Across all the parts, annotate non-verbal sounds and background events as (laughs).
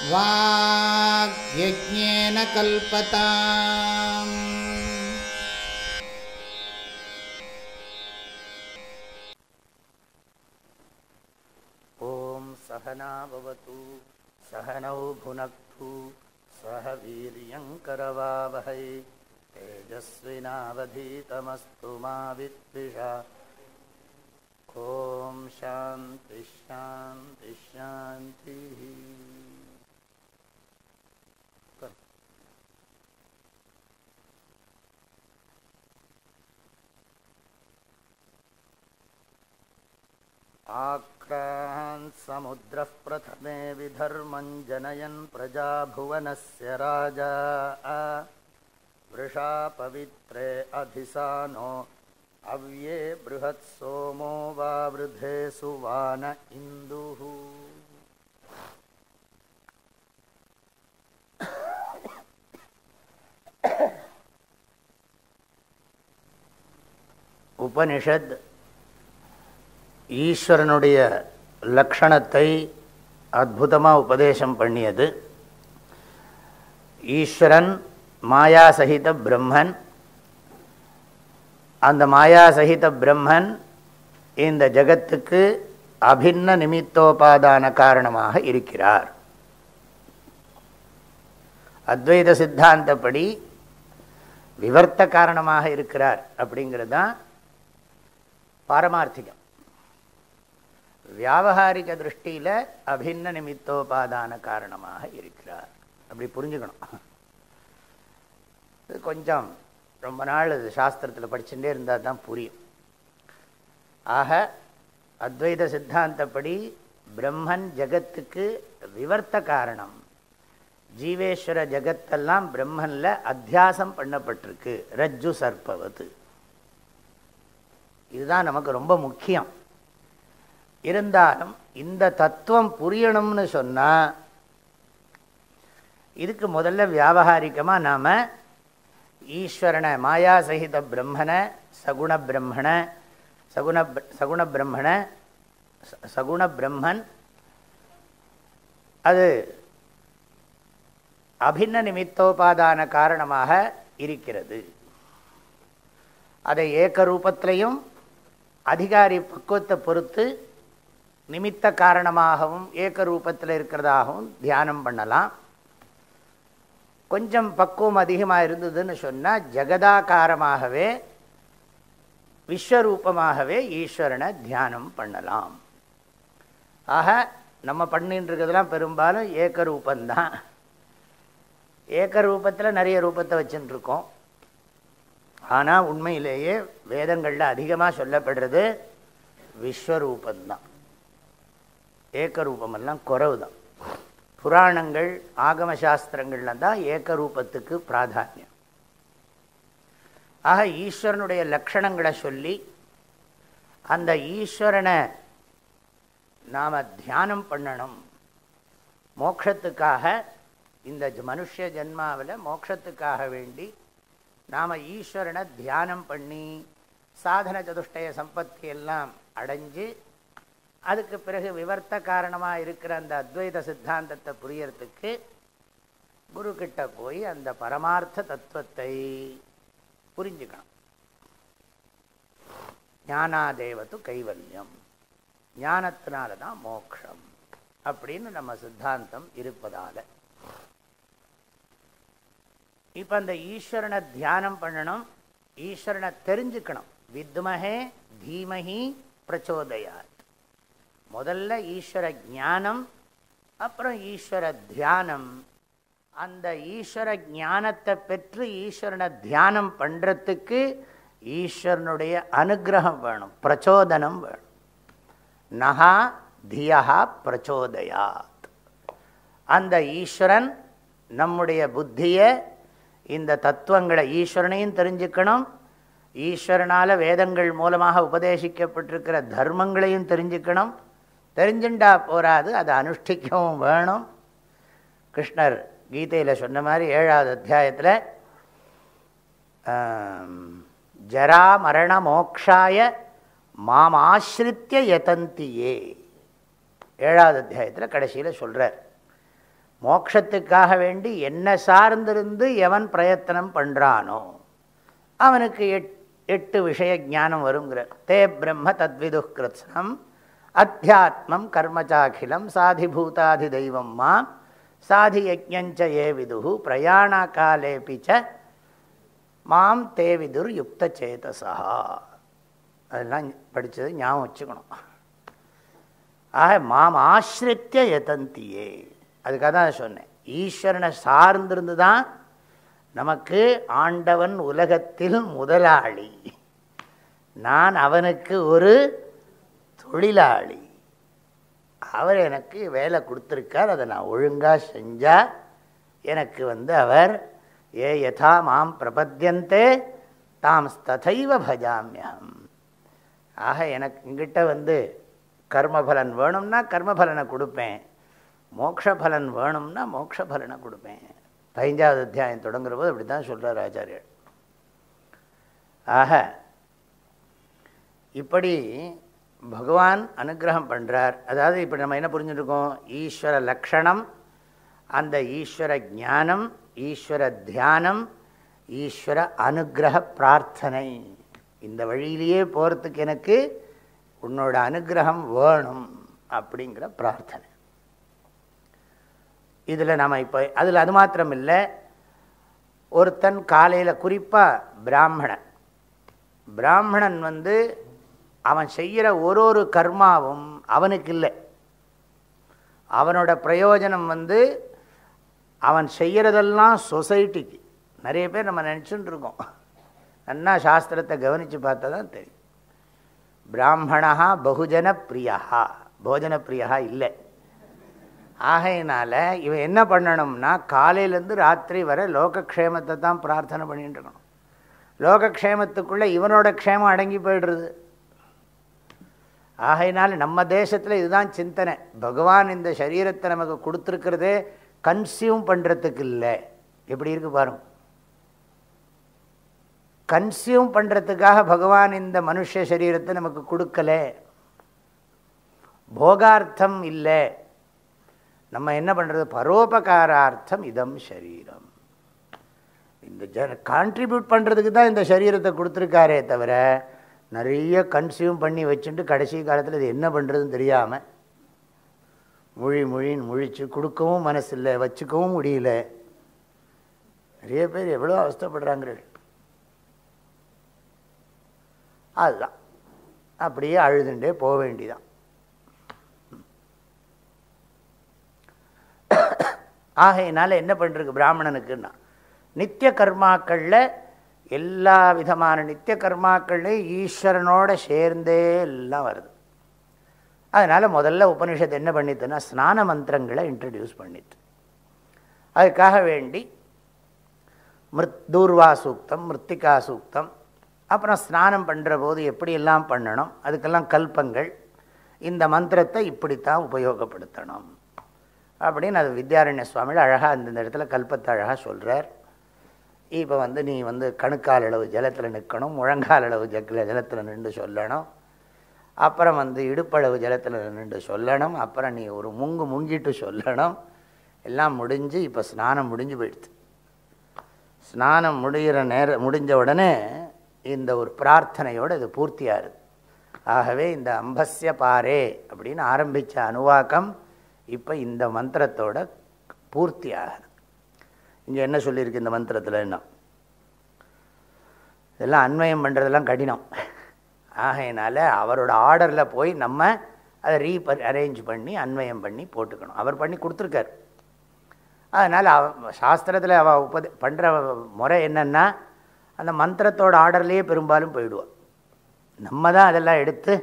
ॐ सहनाभवतु सहनौ भुनक्तु सह वीर्यङ्करवावहै। तेजस्विनावधीतमस्तु मा विद्विषा। ॐ शान्तिश्शान्तिश्शान्तिः आक्रान्समुद्रः प्रथमे विधर्मञ्जनयन् जनयन् प्रजाभुवनस्य राजा। वृषा पवित्रे अधिसानो अव्ये बृहत्सोमो वावृधे सुवान इन्दुः। उपनिषद् ஈஸ்வரனுடைய லக்ஷணத்தை அற்புதமாக உபதேசம் பண்ணியது. ஈஸ்வரன் மாயா சகித பிரம்மன். அந்த மாயா சகித பிரம்மன் இந்த ஜகத்துக்கு அபின்ன நிமித்தோபாதான காரணமாக இருக்கிறார். அத்வைத சித்தாந்தப்படி விவர்த்த காரணமாக இருக்கிறார் அப்படிங்கிறது தான் பாரமார்த்திகம். வியாபகாரிக திருஷ்டியில் அபின்ன நிமித்தோபாதான காரணமாக இருக்கிறார். அப்படி புரிஞ்சுக்கணும். இது கொஞ்சம் ரொம்ப நாள் இது சாஸ்திரத்தில் படிச்சுட்டே இருந்தால் தான் புரியும். ஆக அத்வைத சித்தாந்தப்படி பிரம்மன் ஜகத்துக்கு விவர்த்த காரணம். ஜீவேஸ்வர ஜகத்தெல்லாம் பிரம்மனில் அத்தியாசம் பண்ணப்பட்டிருக்கு. ரஜ்ஜு சர்ப்பவது. இதுதான் நமக்கு ரொம்ப முக்கியம். இருந்தாலும் இந்த தத்துவம் புரியணும்னு சொன்னால் இதுக்கு முதல்ல வியாபகாரிக்கமாக நாம் ஈஸ்வரனை மாயா சகித பிரம்மனை சகுண பிரம்மனை சகுண சகுண பிரம்மண சகுண பிரம்மன். அது அபின்ன நிமித்தோபாதான காரணமாக இருக்கிறது. அதை ஏக்க ரூபத்திலையும் அதிகாரி பக்குவத்தை பொறுத்து நிமித்த காரணமாகவும் ஏக்க ரூபத்தில் இருக்கிறதாகவும் தியானம் பண்ணலாம். கொஞ்சம் பக்குவம் அதிகமாக இருந்ததுன்னு சொன்னால் ஜெகதாகாரமாகவே விஸ்வரூபமாகவே ஈஸ்வரனை தியானம் பண்ணலாம். ஆக நம்ம பண்ணின்னு இருக்கிறதுலாம் பெரும்பாலும் ஏக்க ரூபந்தான் ஏக்க ரூபத்தில் நிறைய ரூபத்தை வச்சுட்டுருக்கோம் ஆனால் உண்மையிலேயே வேதங்களில் அதிகமாக சொல்லப்படுறது விஸ்வரூபந்தான் ஏக்கரூபமெல்லாம் குறவு தான் புராணங்கள் ஆகம சாஸ்திரங்கள்ல தான் ஏக்கரூபத்துக்கு பிராதான்யம். பிராதானியம் ஆக ஈஸ்வரனுடைய லக்ஷணங்களை சொல்லி அந்த ஈஸ்வரனை நாம் தியானம் பண்ணணும். மோக்ஷத்துக்காக இந்த மனுஷ ஜென்மாவில் மோட்சத்துக்காக வேண்டி நாம் ஈஸ்வரனை தியானம் பண்ணி சாதன சதுஷ்டய சம்பத்தி எல்லாம் அடைஞ்சு அதுக்கு பிறகு விவர்த்த காரணமாக இருக்கிற அந்த அத்வைத சித்தாந்தத்தை புரியறதுக்கு குருக்கிட்ட போய் அந்த பரமார்த்த தத்துவத்தை புரிஞ்சுக்கணும். ஞானாதேவத்து கைவல்யம். ஞானத்தினால தான் மோக்ஷம் அப்படின்னு நம்ம சித்தாந்தம் இருப்பதால். இப்போ அந்த ஈஸ்வரனை தியானம் பண்ணணும் ஈஸ்வரனை தெரிஞ்சுக்கணும். வித்மஹே தீமஹி பிரச்சோதயாத். முதல்ல ஈஸ்வர ஞானம் அப்புறம் ஈஸ்வர தியானம். அந்த ஈஸ்வர ஞானத்தை பெற்று ஈஸ்வரனை தியானம் பண்ணுறதுக்கு ஈஸ்வரனுடைய அனுகிரகம் வேணும் பிரச்சோதனம் வேணும். நகா தியா பிரச்சோதயாத். அந்த ஈஸ்வரன் நம்முடைய புத்தியை இந்த தத்துவங்களை ஈஸ்வரனையும் தெரிஞ்சுக்கணும். ஈஸ்வரனால் வேதங்கள் மூலமாக உபதேசிக்கப்பட்டிருக்கிற தர்மங்களையும் தெரிஞ்சுக்கணும். தெரிஞ்சுண்டா போராது அதை அனுஷ்டிக்கவும் வேணும். கிருஷ்ணர் கீதையில் சொன்ன மாதிரி ஏழாவது அத்தியாயத்தில் ஜரா மரண மோக்ஷாய மாம் ஆசிரித்திய யதந்தியே. ஏழாவது அத்தியாயத்தில் கடைசியில் சொல்கிறார் மோக்ஷத்துக்காக வேண்டி என்ன சார்ந்திருந்து எவன் பிரயத்தனம் பண்ணுறானோ அவனுக்கு எட் எட்டு விஷய ஞானம் வருங்கிற தே பிரம்ம தத்விதுகிருத்னம் அத்தியாத்மம் கர்மச்சாகிலம் சாதிபூதாதி தெய்வம் மாம் சாதி யஜ்ஞஞ்ச ஏ விது பிரயாண காலேபிச்ச மாம் தே விதுர் யுக்த சேதசா. அதெல்லாம் படித்தது ஞாபகம் வச்சுக்கணும். ஆக மாம் ஆசிரித்திய எதந்தியே அதுக்காக தான் சொன்னேன். ஈஸ்வரனை சார்ந்திருந்து தான் நமக்கு ஆண்டவன் உலகத்தில் முதலாளி. நான் அவனுக்கு ஒரு தொழிலாளி. அவர் எனக்கு வேலை கொடுத்துருக்கார் அதை நான் ஒழுங்காக செஞ்சால் எனக்கு வந்து அவர் ஏ யதா மாம் பிரபத்தியந்தே தாம் ததைவ பஜாமியம் ஆக எனக்கு எங்கிட்ட வந்து கர்மபலன் வேணும்னா கர்மபலனை கொடுப்பேன். மோக்ஷபலன் வேணும்னா மோக்ஷபலனை கொடுப்பேன். பதிஞ்சாவது அத்தியாயம் தொடங்குற போது அப்படி தான் சொல்கிறார் ஆச்சாரியர். ஆக இப்படி பகவான் அனுகிரகம் பண்ணுறார் அதாவது இப்போ நம்ம என்ன புரிஞ்சுருக்கோம்? ஈஸ்வர லக்ஷணம் அந்த ஈஸ்வர ஞானம் ஈஸ்வர தியானம் ஈஸ்வர அனுகிரக பிரார்த்தனை. இந்த வழியிலேயே போகிறதுக்கு எனக்கு உன்னோட அனுகிரகம் வேணும் அப்படிங்கிற பிரார்த்தனை. இதில் நம்ம இப்போ அதில் அது மாத்திரம் இல்லை ஒருத்தன் காலையில் குறிப்பாக பிராமணன். பிராமணன் வந்து அவன் செய்கிற ஒரு ஒரு கர்மாவும் அவனுக்கு இல்லை அவனோட பிரயோஜனம் வந்து அவன் செய்கிறதெல்லாம் சொசைட்டிக்கு. நிறைய பேர் நம்ம நினச்சிட்டு இருக்கோம் நன்னா சாஸ்திரத்தை கவனித்து பார்த்தா தான் தெரியும். பிராமணா பகுஜன பிரியா போஜன பிரியா இல்லை. ஆகையினால இவன் என்ன பண்ணணும்னா காலையிலேருந்து ராத்திரி வர லோகக்ஷேமத்தை தான் பிரார்த்தனை பண்ணிட்டு இருக்கணும். லோகக்ஷேமத்துக்குள்ளே இவனோட க்ஷேமம் அடங்கி போயிடுறது. ஆகையினால நம்ம தேசத்தில் இதுதான் சிந்தனை. பகவான் இந்த சரீரத்தை நமக்கு கொடுத்துருக்கிறதே கன்சியூம் பண்ணுறதுக்கு இல்லை. எப்படி இருக்கு பாருங்க. கன்சியூம் பண்ணுறதுக்காக பகவான் இந்த மனுஷ சரீரத்தை நமக்கு கொடுக்கலை. போகார்த்தம் இல்லை. நம்ம என்ன பண்ணுறது பரோபகாரார்த்தம் இதம் சரீரம். இந்த ஜன கான்ட்ரிபியூட் பண்ணுறதுக்கு தான் இந்த சரீரத்தை கொடுத்துருக்காரே தவிர நிறைய கன்சியூம் பண்ணி வச்சுட்டு கடைசி காலத்தில் இது என்ன பண்ணுறதுன்னு தெரியாமல் மொழி மொழின்னு முழிச்சு கொடுக்கவும் மனசு இல்லை வச்சுக்கவும் முடியல. நிறைய பேர் எவ்வளோ அவஸ்தப்படுறாங்க. அதுதான். அப்படியே அழுதுண்டே போக வேண்டிதான் ஆகையினால என்ன பண்ணிருக்கு பிராமணனுக்குன்னா நித்திய கர்மாக்களில் எல்லா விதமான நித்திய கர்மாக்கள்லையும் ஈஸ்வரனோட சேர்ந்தே எல்லாம் வருது. அதனால் முதல்ல உபனிஷத்து என்ன பண்ணித்துன்னா ஸ்நான மந்திரங்களை இன்ட்ரடியூஸ் பண்ணிட்டு. அதுக்காக வேண்டி மிருத் தூர்வா சூக்தம் மிருத்திகா சூக்தம் அப்புறம் ஸ்நானம் பண்ணுற போது எப்படியெல்லாம் பண்ணணும் அதுக்கெல்லாம் கல்பங்கள் இந்த மந்திரத்தை இப்படித்தான் உபயோகப்படுத்தணும். அப்படின்னு அது வித்யாரண்ய சுவாமியில் அழகாக அந்தந்த இடத்துல கல்பத்தை அழகாக சொல்கிறார் இப்போ வந்து நீ வந்து கணுக்கால் அளவு ஜலத்தில் நிற்கணும் முழங்கால் அளவு ஜக்கில் ஜலத்தில் நின்று சொல்லணும். அப்புறம் வந்து இடுப்பளவு ஜலத்தில் நின்று சொல்லணும். அப்புறம் நீ ஒரு முங்கு முங்கிட்டு சொல்லணும். எல்லாம் முடிஞ்சு இப்போ ஸ்நானம் முடிஞ்சு போயிடுது. ஸ்நானம் முடிகிற நேரம் முடிஞ்ச உடனே இந்த ஒரு பிரார்த்தனையோடு இது பூர்த்தியாகுது. ஆகவே இந்த அம்பஸ்ய பாரே அப்படின்னு ஆரம்பித்த அனுவாக்கம் இப்போ இந்த மந்திரத்தோட பூர்த்தி ஆகுது இங்கே என்ன சொல்லியிருக்கு இந்த மந்திரத்தில் என்ன இதெல்லாம் அன்வயம் பண்ணுறதெல்லாம் கடினம். ஆகையினால அவரோட ஆர்டரில் போய் நம்ம அதை ரீ அரேஞ்ச் பண்ணி அன்வயம் பண்ணி போட்டுக்கணும். அவர் பண்ணி கொடுத்துருக்கார். அதனால் அவ சாஸ்திரத்தில் அவள் உபதி பண்ணுற முறை என்னென்னா அந்த மந்திரத்தோட ஆர்டர்லேயே பெரும்பாலும் போயிடுவாள் நம்ம தான் அதெல்லாம் எடுத்து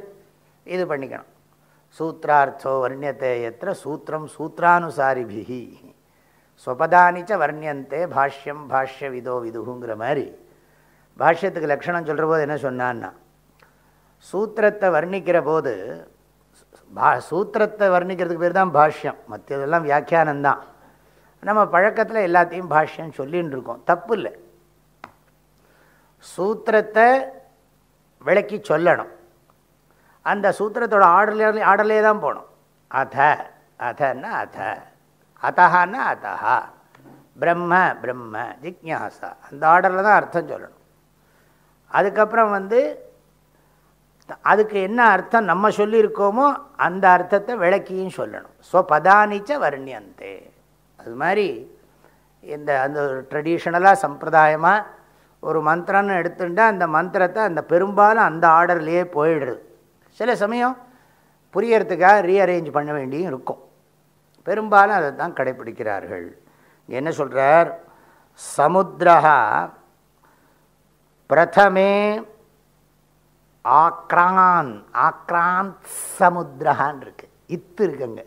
இது பண்ணிக்கணும். சூத்ரார்த்தோ வர்ணியத்தை எத்திர சூத்திரம் சூத்ரானுசாரிபிகி ஸ்வபதானிச்ச வர்ணியந்தே பாஷ்யம் பாஷ்ய விதோ விதுகுங்கிற மாதிரி. பாஷ்யத்துக்கு லக்ஷணம் சொல்கிற போது என்ன சொன்னான்னா சூத்திரத்தை வர்ணிக்கிற போது பா சூத்திரத்தை வர்ணிக்கிறதுக்கு பேர் தான் பாஷ்யம். மற்றதெல்லாம் வியாக்கியானந்தான் நம்ம பழக்கத்தில் எல்லாத்தையும் பாஷ்யம் சொல்லின்னு இருக்கோம். தப்பு இல்லை. சூத்திரத்தை விளக்கி சொல்லணும். அந்த சூத்திரத்தோட ஆடலே ஆடலே தான் போகணும். அத அதன்னா அத. அத்தஹான்னா அத்தஹா பிரம்ம பிரம்ம ஜிக்யாசா அந்த ஆர்டரில் தான் அர்த்தம் சொல்லணும். அதுக்கப்புறம் வந்து அதுக்கு என்ன அர்த்தம் நம்ம சொல்லியிருக்கோமோ அந்த அர்த்தத்தை விளக்கியும் சொல்லணும். ஸோ பதானிச்ச வர்ணியந்தே. அது மாதிரி இந்த அந்த ட்ரெடிஷ்னலாக சம்பிரதாயமாக ஒரு மந்திரம்னு எடுத்துட்டா அந்த மந்திரத்தை அந்த பெரும்பாலும் அந்த ஆர்டர்லேயே போயிடுறது. சில சமயம் புரியறதுக்காக ரீஅரேஞ்ச் பண்ண வேண்டியும் இருக்கும். பெரும்பாலும் அதை தான் கடைப்பிடிக்கிறார்கள். என்ன சொல்கிறார் சமுத்திரா பிரதமே ஆக்ரான் ஆக்ராந்த் சமுத்திரஹான் இருக்கு. இத்து இருக்குங்க.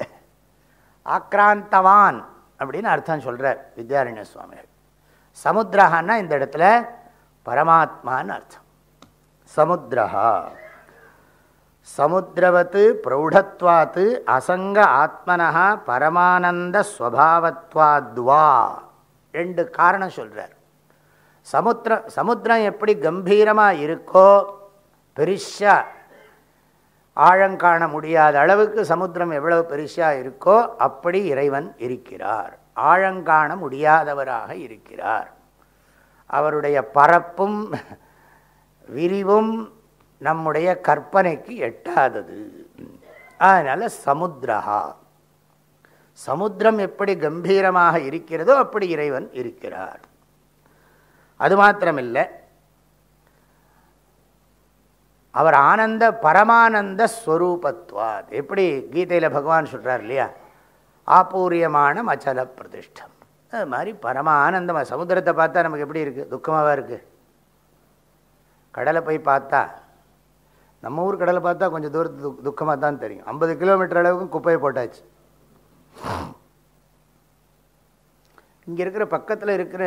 ஆக்ராந்தவான் அப்படின்னு அர்த்தம் சொல்கிறார் வித்யாரண்ய சுவாமிகள். சமுத்திரஹான்னா இந்த இடத்துல பரமாத்மான்னு அர்த்தம். சமுத்திரஹா. சமுத்திரவத்து பிரௌಢத்வாத்து அசங்க ஆத்மனா பரமானந்த ஸ்வபாவத்வாத்வா. ரெண்டு காரணம் சொல்கிறார் சமுத்திர சமுத்திரம் எப்படி கம்பீரமாக இருக்கோ பெரிஷா ஆழங்காண முடியாத அளவுக்கு சமுத்திரம் எவ்வளவு பெருசாக இருக்கோ அப்படி இறைவன் இருக்கிறார். ஆழங்காண முடியாதவராக இருக்கிறார். அவருடைய பரப்பும் விரிவும் நம்முடைய கற்பனைக்கு எட்டாதது. அதனால் சமுத்திரஹா. சமுத்திரம் எப்படி கம்பீரமாக இருக்கிறதோ அப்படி இறைவன் இருக்கிறார். அது மாத்திரமில்லை. அவர் ஆனந்த பரமானந்த ஸ்வரூபத்வாத். எப்படி கீதையில் பகவான் சொல்கிறார் இல்லையா? ஆப்பூரியமான மச்சல பிரதிஷ்டம். அது மாதிரி பரம ஆனந்தமாக சமுத்திரத்தை பார்த்தா நமக்கு எப்படி இருக்குது துக்கமாகவா இருக்குது கடலை போய் பார்த்தா நம்ம ஊர் கடலை பார்த்தா கொஞ்சம் தூரத்து துக் துக்கமாக தான் தெரியும். ஐம்பது கிலோமீட்டர் அளவுக்கு குப்பையை போட்டாச்சு. இங்கே இருக்கிற பக்கத்தில் இருக்கிற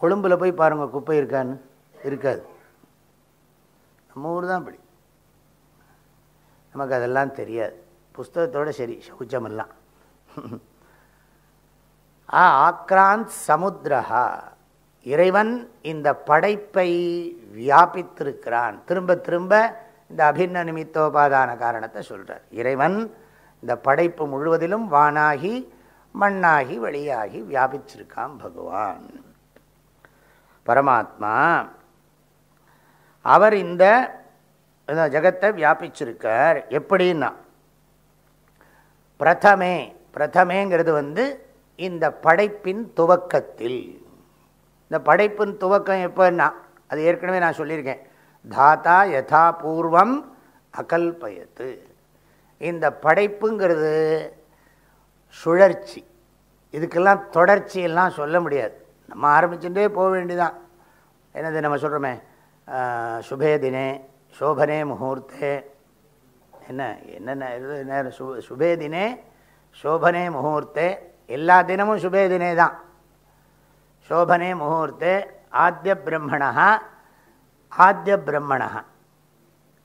கொழும்பில் போய் பாருங்கள் குப்பை இருக்கான்னு. இருக்காது. நம்ம ஊர் தான் இப்படி நமக்கு அதெல்லாம் தெரியாது. புஸ்தகத்தோடு சரி சௌச்சமெல்லாம். ஆ ஆக்ராந்த் சமுத்திரஹா. இறைவன் இந்த படைப்பை வியாபித்திருக்கிறான். திரும்ப திரும்ப இந்த அபின்ன நிமித்தோபாதான காரணத்தை சொல்கிறார் இறைவன் இந்த படைப்பு முழுவதிலும் வானாகி மண்ணாகி வெளியாகி வியாபிச்சிருக்கான் பகவான். பரமாத்மா அவர் இந்த ஜகத்தை வியாபிச்சிருக்கார். எப்படின்னா பிரதமே பிரதமேங்கிறது வந்து இந்த படைப்பின் துவக்கத்தில். இந்த படைப்பின் துவக்கம் எப்போன்னா அது ஏற்கனவே நான் சொல்லியிருக்கேன். தாத்தா யதா பூர்வம் அகல்பயத்து. இந்த படைப்புங்கிறது சுழற்சி. இதுக்கெல்லாம் தொடர்ச்சியெல்லாம் சொல்ல முடியாது. நம்ம ஆரம்பிச்சுட்டே போக வேண்டிதான் என்னது நம்ம சொல்கிறோமே சுபே தினே சோபனே முகூர்த்தே. என்ன என்னென்ன நேரம் சு சுபே தினே சோபனே முகூர்த்தே. எல்லா தினமும் சுபே தினே தான் சோபனே முகூர்த்தே ஆத்திய பிரம்மணா ஆத்திய பிரம்மணா.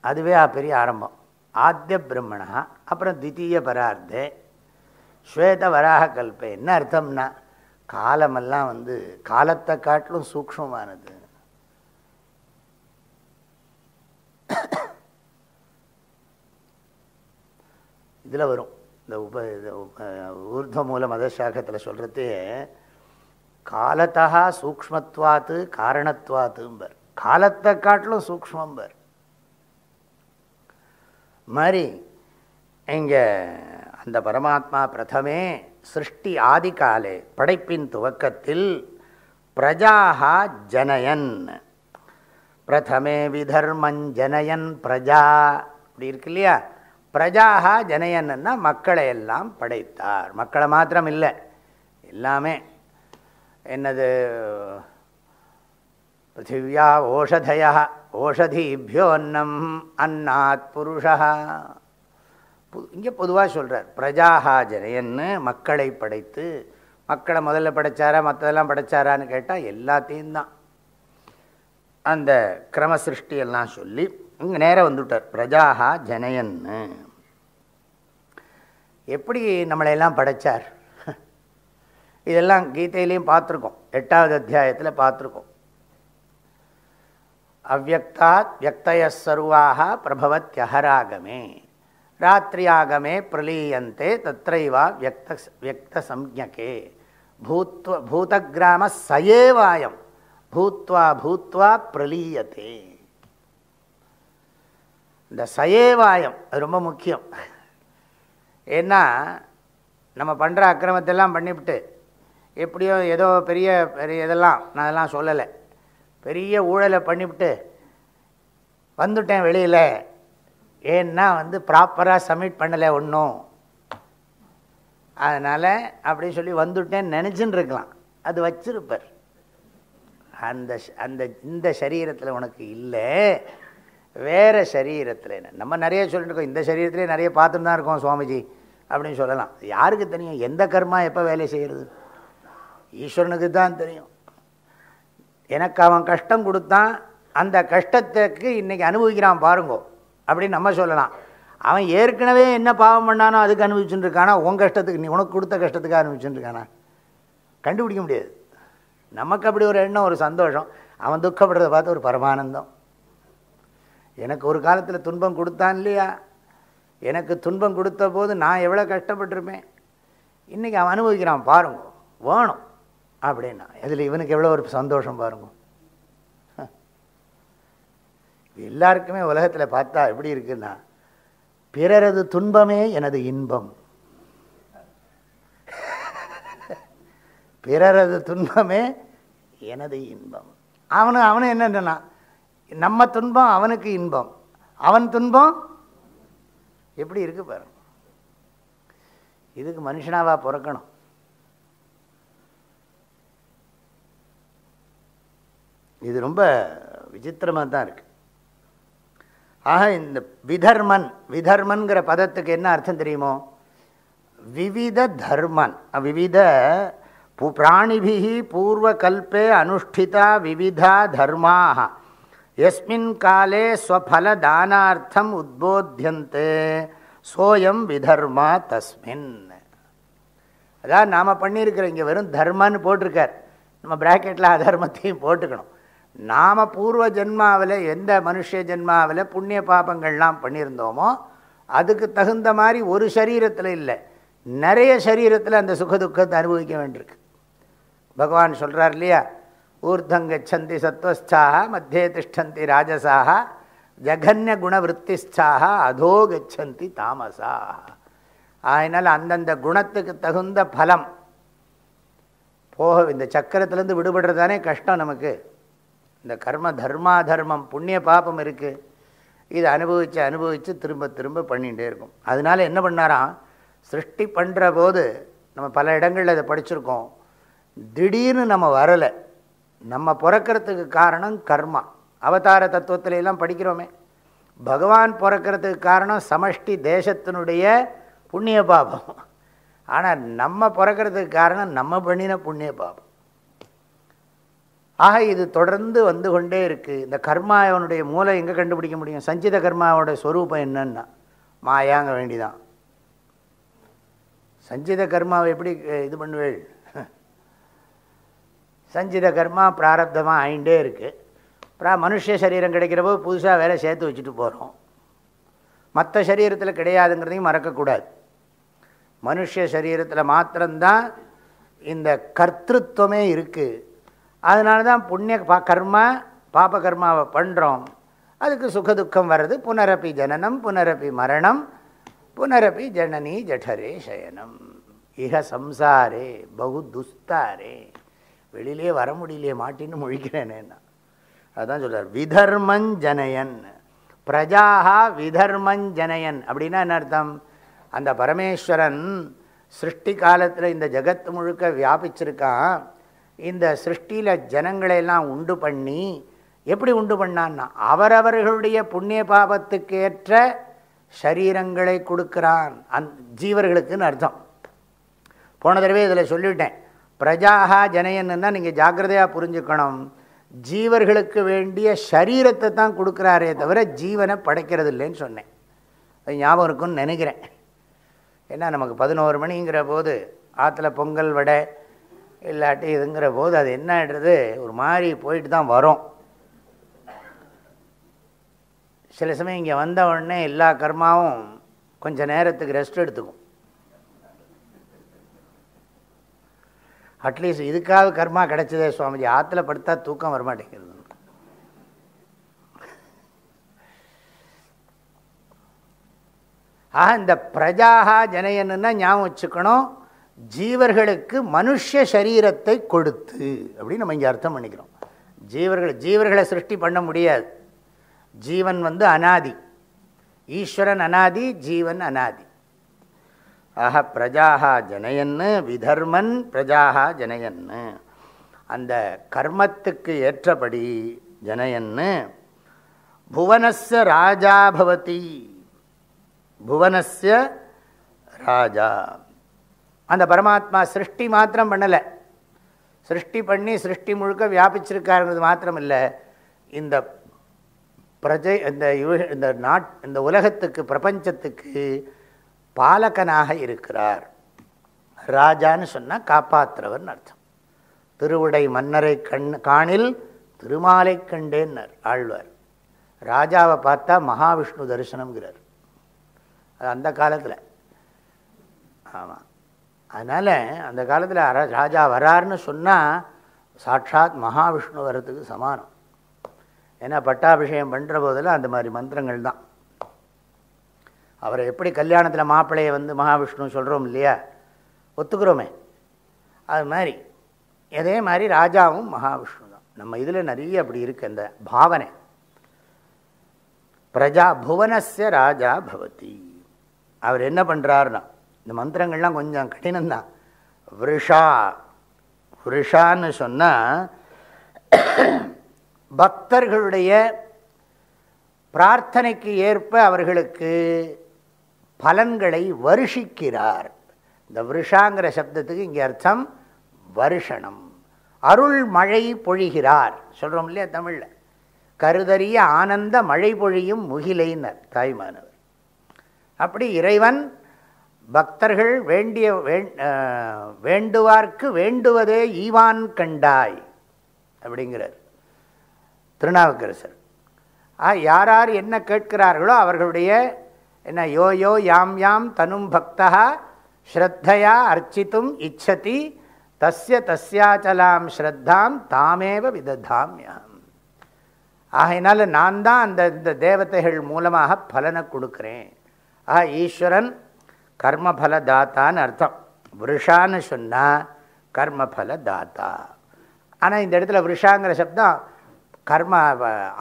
அதுவே பெரிய ஆரம்பம். ஆத்திய பிரம்மணா. அப்புறம் தித்தீய பரார்த்தே. ஸ்வேத வராக கல்பே. என்ன அர்த்தம்னா காலமெல்லாம் வந்து காலத்தை காட்டிலும் சூக்ஷமானது. இதில் வரும். இந்த உப ஊர்த மூல மதசாகத்தில் சொல்கிறது காலத்தா சூக்மத்வாத்து காரணத்வாத்தும்பர். காலத்தை காட்டிலும் சூக்மம்பர் மாதிரி இங்கே அந்த பரமாத்மா பிரதமே சிருஷ்டி ஆதிகாலே படைப்பின் துவக்கத்தில் பிரஜாகா ஜனயன். பிரதமே விதர்மன் ஜனயன் பிரஜா. அப்படி இருக்கு இல்லையா? பிரஜாகா ஜனயன்னா மக்களை எல்லாம் படைத்தார். மக்களை மாத்திரம் இல்லை. எல்லாமே என்னது? பிருத்திவியா ஓஷதய ஓஷதீபியோன்னம் அன்னாத் புருஷா இங்கே பொதுவாக சொல்கிறார் பிரஜாகா ஜனயன்னு மக்களை படைத்து மக்களை முதல்ல படைச்சாரா மற்றதெல்லாம் படைச்சாரான்னு கேட்டால் எல்லாத்தையும் தான். அந்த கிரம சிருஷ்டியெல்லாம் சொல்லி இங்கே நேராக வந்துவிட்டார் பிரஜாகா ஜனயன்னு எப்படி நம்மளையெல்லாம் படைச்சார்? (laughs) இதெல்லாம் கீதையிலையும் பார்த்துருக்கோம் எட்டாவது அத்தியாயத்தில் பார்த்துருக்கோம். அவ்வக்தாத் வியக்தய சர்வாக பிரபவத்யஹராகமே. ராத்திரியாகமே பிரலீயந்தே தத்தைவா வியக்த வியக்தசம்ஞகே. பூத்வ பூதகிராம சயேவாயம் பூத்வா பூத்வா பிரலீயத்தே இந்த சயேவாயம் அது ரொம்ப முக்கியம். ஏன்னா நம்ம பண்ணுற அக்கிரமத்தெல்லாம் பண்ணிவிட்டு எப்படியோ ஏதோ பெரிய பெரிய இதெல்லாம் நான் அதெல்லாம் சொல்லலை. பெரிய ஊழலை பண்ணிவிட்டு வந்துட்டேன் வெளியில். ஏன்னா வந்து ப்ராப்பராக சப்மிட் பண்ணலை ஒன்றும் அதனால் அப்படின்னு சொல்லி வந்துட்டேன்னு நினச்சின்னு இருக்கலாம். அது வச்சிருப்பார். அந்த அந்த இந்த சரீரத்தில் உனக்கு இல்லை. வேறு சரீரத்தில் என்ன? நம்ம நிறைய சொல்லிட்டு இருக்கோம். இந்த சரீரத்திலே நிறைய பார்த்துட்டு தான் இருக்கோம் சுவாமிஜி அப்படின்னு சொல்லலாம். யாருக்கு தெரியும்? எந்த கர்மா எப்போ வேலை செய்கிறது ஈஸ்வரனுக்கு தான் தெரியும். எனக்கு அவன் கஷ்டம் கொடுத்தான் அந்த கஷ்டத்துக்கு இன்றைக்கி அனுபவிக்கிறான் பாருங்கோ அப்படின்னு நம்ம சொல்லலாம். அவன் ஏற்கனவே என்ன பாவம் பண்ணானோ அதுக்கு அனுபவிச்சுட்டு இருக்கானா? உன் கஷ்டத்துக்கு நீ உனக்கு கொடுத்த கஷ்டத்துக்கு அனுபவிச்சுட்டு இருக்கானா? கண்டுபிடிக்க முடியாது. நமக்கு அப்படி ஒரு எண்ணம் ஒரு சந்தோஷம். அவன் துக்கப்படுறத பார்த்து ஒரு பரமானந்தம். எனக்கு ஒரு காலத்தில் துன்பம் கொடுத்தான் இல்லையா? எனக்கு துன்பம் கொடுத்த போது நான் எவ்வளோ கஷ்டப்பட்டிருப்பேன்? இன்றைக்கி அவன் அனுபவிக்கிறான் பாருங்க வேணும். அப்படின்னா இதில் இவனுக்கு எவ்வளோ ஒரு சந்தோஷம் பாருங்க. எல்லாருக்குமே உலகத்தில் பார்த்தா எப்படி இருக்குன்னா பிறரது துன்பமே எனது இன்பம். பிறரது துன்பமே எனது இன்பம். அவனு அவனு என்னன்னா நம்ம துன்பம் அவனுக்கு இன்பம். அவன் துன்பம் எப்படி இருக்கு பாருங்க. இதுக்கு மனுஷனாவா பிறக்கணும். இது ரொம்ப விசித்திரமாக தான் இருக்குது ஆக இந்த விதர்மன் விதர்மன்கிற பதத்துக்கு என்ன அர்த்தம் தெரியுமோ? விவித தர்மன் விவித பு- பிராணிபிஹி பூர்வகல்பே அனுஷ்டிதா விவிதா தர்மாக எஸ்மின் காலே ஸ்வஃபலதானார்த்தம் உத்போத்தியந்தே சோயம் விதர்மா தஸ்மின். அதான் நாம் பண்ணியிருக்கிற இங்கே வெறும் தர்மன்னு போட்டிருக்கார். நம்ம பிராக்கெட்டில் அதர்மத்தையும் போட்டுக்கணும். நாம் பூர்வ ஜென்மாவில் எந்த மனுஷ ஜென்மாவில் புண்ணிய பாபங்கள்லாம் பண்ணியிருந்தோமோ அதுக்கு தகுந்த மாதிரி ஒரு சரீரத்தில் இல்லை. நிறைய சரீரத்தில் அந்த சுகதுக்கத்தை அனுபவிக்க வேண்டியிருக்கு. பகவான் சொல்கிறார் இல்லையா? ஊர்தங்கச்சந்தி சத்வஸ்தாக மத்தியே திஷ்டந்தி ராஜசாக ஜகன்ய குணவருத்திஸ்தாக அதோ கச்சந்தி தாமசாக அதனால் அந்தந்த குணத்துக்கு தகுந்த பலம். போக இந்த சக்கரத்துலேருந்து விடுபடுறதானே கஷ்டம் நமக்கு. இந்த கர்ம தர்மா தர்மம் புண்ணிய பாபம் இருக்குது இதை அனுபவித்து அனுபவித்து திரும்ப திரும்ப பண்ணிகிட்டே இருக்கும். அதனால என்ன பண்ணாராம் சிருஷ்டி பண்ணுற போது நம்ம பல இடங்களில் இதை படிச்சிருக்கோம். திடீர்னு நம்ம வரலை. நம்ம பிறக்கிறதுக்கு காரணம் கர்மா. அவதார தத்துவத்திலெல்லாம் படிக்கிறோமே. பகவான் பிறக்கிறதுக்கு காரணம் சமஷ்டி தேசத்தினுடைய புண்ணிய பாபம். ஆனால் நம்ம பிறக்கிறதுக்கு காரணம் நம்ம பண்ணின புண்ணிய பாபம். ஆக இது தொடர்ந்து வந்து கொண்டே இருக்குது இந்த கர்மாவனுடைய மூலை எங்கே கண்டுபிடிக்க முடியும்? சஞ்சித கர்மாவோட ஸ்வரூபம் என்னன்னா மாயாங்க வேண்டிதான். சஞ்சித கர்மாவை எப்படி இது பண்ணுவேள்? சஞ்சித கர்மா பிராரப்தமாக ஆயிண்டே இருக்குது அப்புறம் மனுஷ சரீரம் கிடைக்கிறப்போ புதுசாக வேலை சேர்த்து வச்சுட்டு போகிறோம் மற்ற சரீரத்தில் கிடையாதுங்கிறதையும் மறக்கக்கூடாது. மனுஷ சரீரத்தில் மாத்திரம்தான் இந்த கர்த்தத்துவமே இருக்குது அதனால தான் புண்ணிய பா கர்மா பாப கர்மாவை பண்ணுறோம் அதுக்கு சுகதுக்கம் வர்றது புனரப்பி ஜனனம் புனரப்பி மரணம் புனரப்பி ஜனனி ஜடரே சயனம். இக சம்சாரே பகு துஸ்தாரே. வெளியிலே வர முடியலையே மாட்டின்னு முழிக்கிறேனேன்னா அதுதான் சொல்றார் விதர்மஞ்சனயன் பிரஜாகா விதர்மஞ்சனயன் அப்படின்னா என்ன அர்த்தம்? அந்த பரமேஸ்வரன் சிருஷ்டி காலத்தில் இந்த ஜகத்து முழுக்க வியாபிச்சிருக்கான். இந்த சிருஷ்டியில் ஜனங்களையெல்லாம் உண்டு பண்ணி எப்படி உண்டு பண்ணான்னா அவரவர்களுடைய புண்ணிய பாபத்துக்கேற்ற சரீரங்களை கொடுக்கிறான். அந் ஜீவர்களுக்குன்னு அர்த்தம். போன தடவை இதில் சொல்லிவிட்டேன் பிரஜாகா ஜனயன்னா நீங்கள் ஜாக்கிரதையாக புரிஞ்சுக்கணும். ஜீவர்களுக்கு வேண்டிய சரீரத்தை தான் கொடுக்குறாரே தவிர ஜீவனை படைக்கிறது இல்லைன்னு சொன்னேன். அது ஞாபகம் இருக்குன்னு நினைக்கிறேன். ஏன்னா நமக்கு பதினோரு மணிங்கிற போது ஆற்றுல பொங்கல் வடை இல்லாட்டி இதுங்கிற போது அது என்ன ஆகிடுறது ஒரு மாதிரி போயிட்டு தான் வரும். சில சமயம் இங்கே வந்த உடனே எல்லா கர்மாவும் கொஞ்சம் நேரத்துக்கு ரெஸ்ட் எடுத்துக்கும். அட்லீஸ்ட் இதுக்காக கர்மா கிடைச்சதே சுவாமிஜி. ஆற்றுல படுத்தா தூக்கம் வரமாட்டேங்கிறது ஆக இந்த பிரஜாகா ஜனயன்னா ஞாபகம் வச்சுக்கணும். ஜீவர்களுக்கு மனுஷ சரீரத்தை கொடுத்து அப்படின்னு நம்ம இங்கே அர்த்தம் பண்ணிக்கிறோம். ஜீவர்கள் ஜீவர்களை சிருஷ்டி பண்ண முடியாது. ஜீவன் வந்து அனாதி. ஈஸ்வரன் அனாதி ஜீவன் அனாதி. ஆக பிரஜாகா ஜனயன்னு விதர்மன் பிரஜாகா ஜனயன்னு. அந்த கர்மத்துக்கு ஏற்றபடி ஜனயன்னு புவனஸ்ய ராஜா பவதி. புவனஸ்ய ராஜா. அந்த பரமாத்மா சிருஷ்டி மாத்திரம் பண்ணலை. சிருஷ்டி பண்ணி சிருஷ்டி முழுக்க வியாபிச்சிருக்காருங்கிறது மாத்திரம் இல்லை இந்த பிரஜை இந்த இந்த நாட் இந்த உலகத்துக்கு பிரபஞ்சத்துக்கு பாலகனாக இருக்கிறார். ராஜான்னு சொன்னால் காப்பாற்றுறவர்னு அர்த்தம். திருவுடை மன்னரை கண் காணில் திருமாலை கண்டேன்னர் ஆழ்வார். ராஜாவை பார்த்தா மகாவிஷ்ணு தரிசனம்ங்கிறார். அது அந்த காலத்தில். ஆமாம் அதனால் அந்த காலத்தில் அர ராஜா வராருன்னு சொன்னால் சாட்சாத் மகாவிஷ்ணு வர்றதுக்கு சமானம். ஏன்னா பட்டாபிஷேகம் பண்ணுற போதெல்லாம் அந்த மாதிரி மந்திரங்கள் தான். அவரை எப்படி கல்யாணத்தில் மாப்பிள்ளையை வந்து மகாவிஷ்ணு சொல்கிறோம் இல்லையா? ஒத்துக்கிறோமே. அது மாதிரி அதே மாதிரி ராஜாவும் மகாவிஷ்ணு தான். நம்ம இதில் நிறைய அப்படி இருக்கு அந்த பாவனை. பிரஜா புவனஸ்ய ராஜா பவதி. அவர் என்ன பண்ணுறாருன்னா இந்த மந்திரங்கள்லாம் கொஞ்சம் கடினம்தான். விருஷா விருஷான்னு சொன்னால் பக்தர்களுடைய பிரார்த்தனைக்கு ஏற்ப அவர்களுக்கு பலன்களை வருஷிக்கிறார். இந்த விருஷாங்கிற சப்தத்துக்கு இங்கே அர்த்தம் வருஷணம். அருள் மழை பொழிகிறார். சொல்கிறோம் இல்லையா தமிழில்? கருதறிய ஆனந்த மழை பொழியும் முகிலைனர் தாய்மானவர். அப்படி இறைவன் பக்தர்கள் வேண்டிய வேண்- வேண்டுவார்க்கு வேண்டுவதே ஈவான் கண்டாய் அப்படிங்கிறார் திருநாவுக்கரசர். ஆ யார் யார் என்ன கேட்கிறார்களோ அவர்களுடைய என்ன யோ யோ யாம் யாம் தனும் பக்தா ஸ்ரத்தையா அர்ச்சித்தும் இச்சதி தஸ்ய தஸ்யாச்சலாம் ஸ்ரத்தாம் தாமேவ விததாமியம் ஆகையினால நான் தான் அந்த இந்த தேவதைகள் மூலமாக பலனை கொடுக்குறேன். ஆஹா ஈஸ்வரன் கர்மபல தாத்தான்னு அர்த்தம். விருஷான்னு சொன்னால் கர்மபல தாத்தா ஆனால் இந்த இடத்துல விருஷாங்கிற சப்தம் கர்ம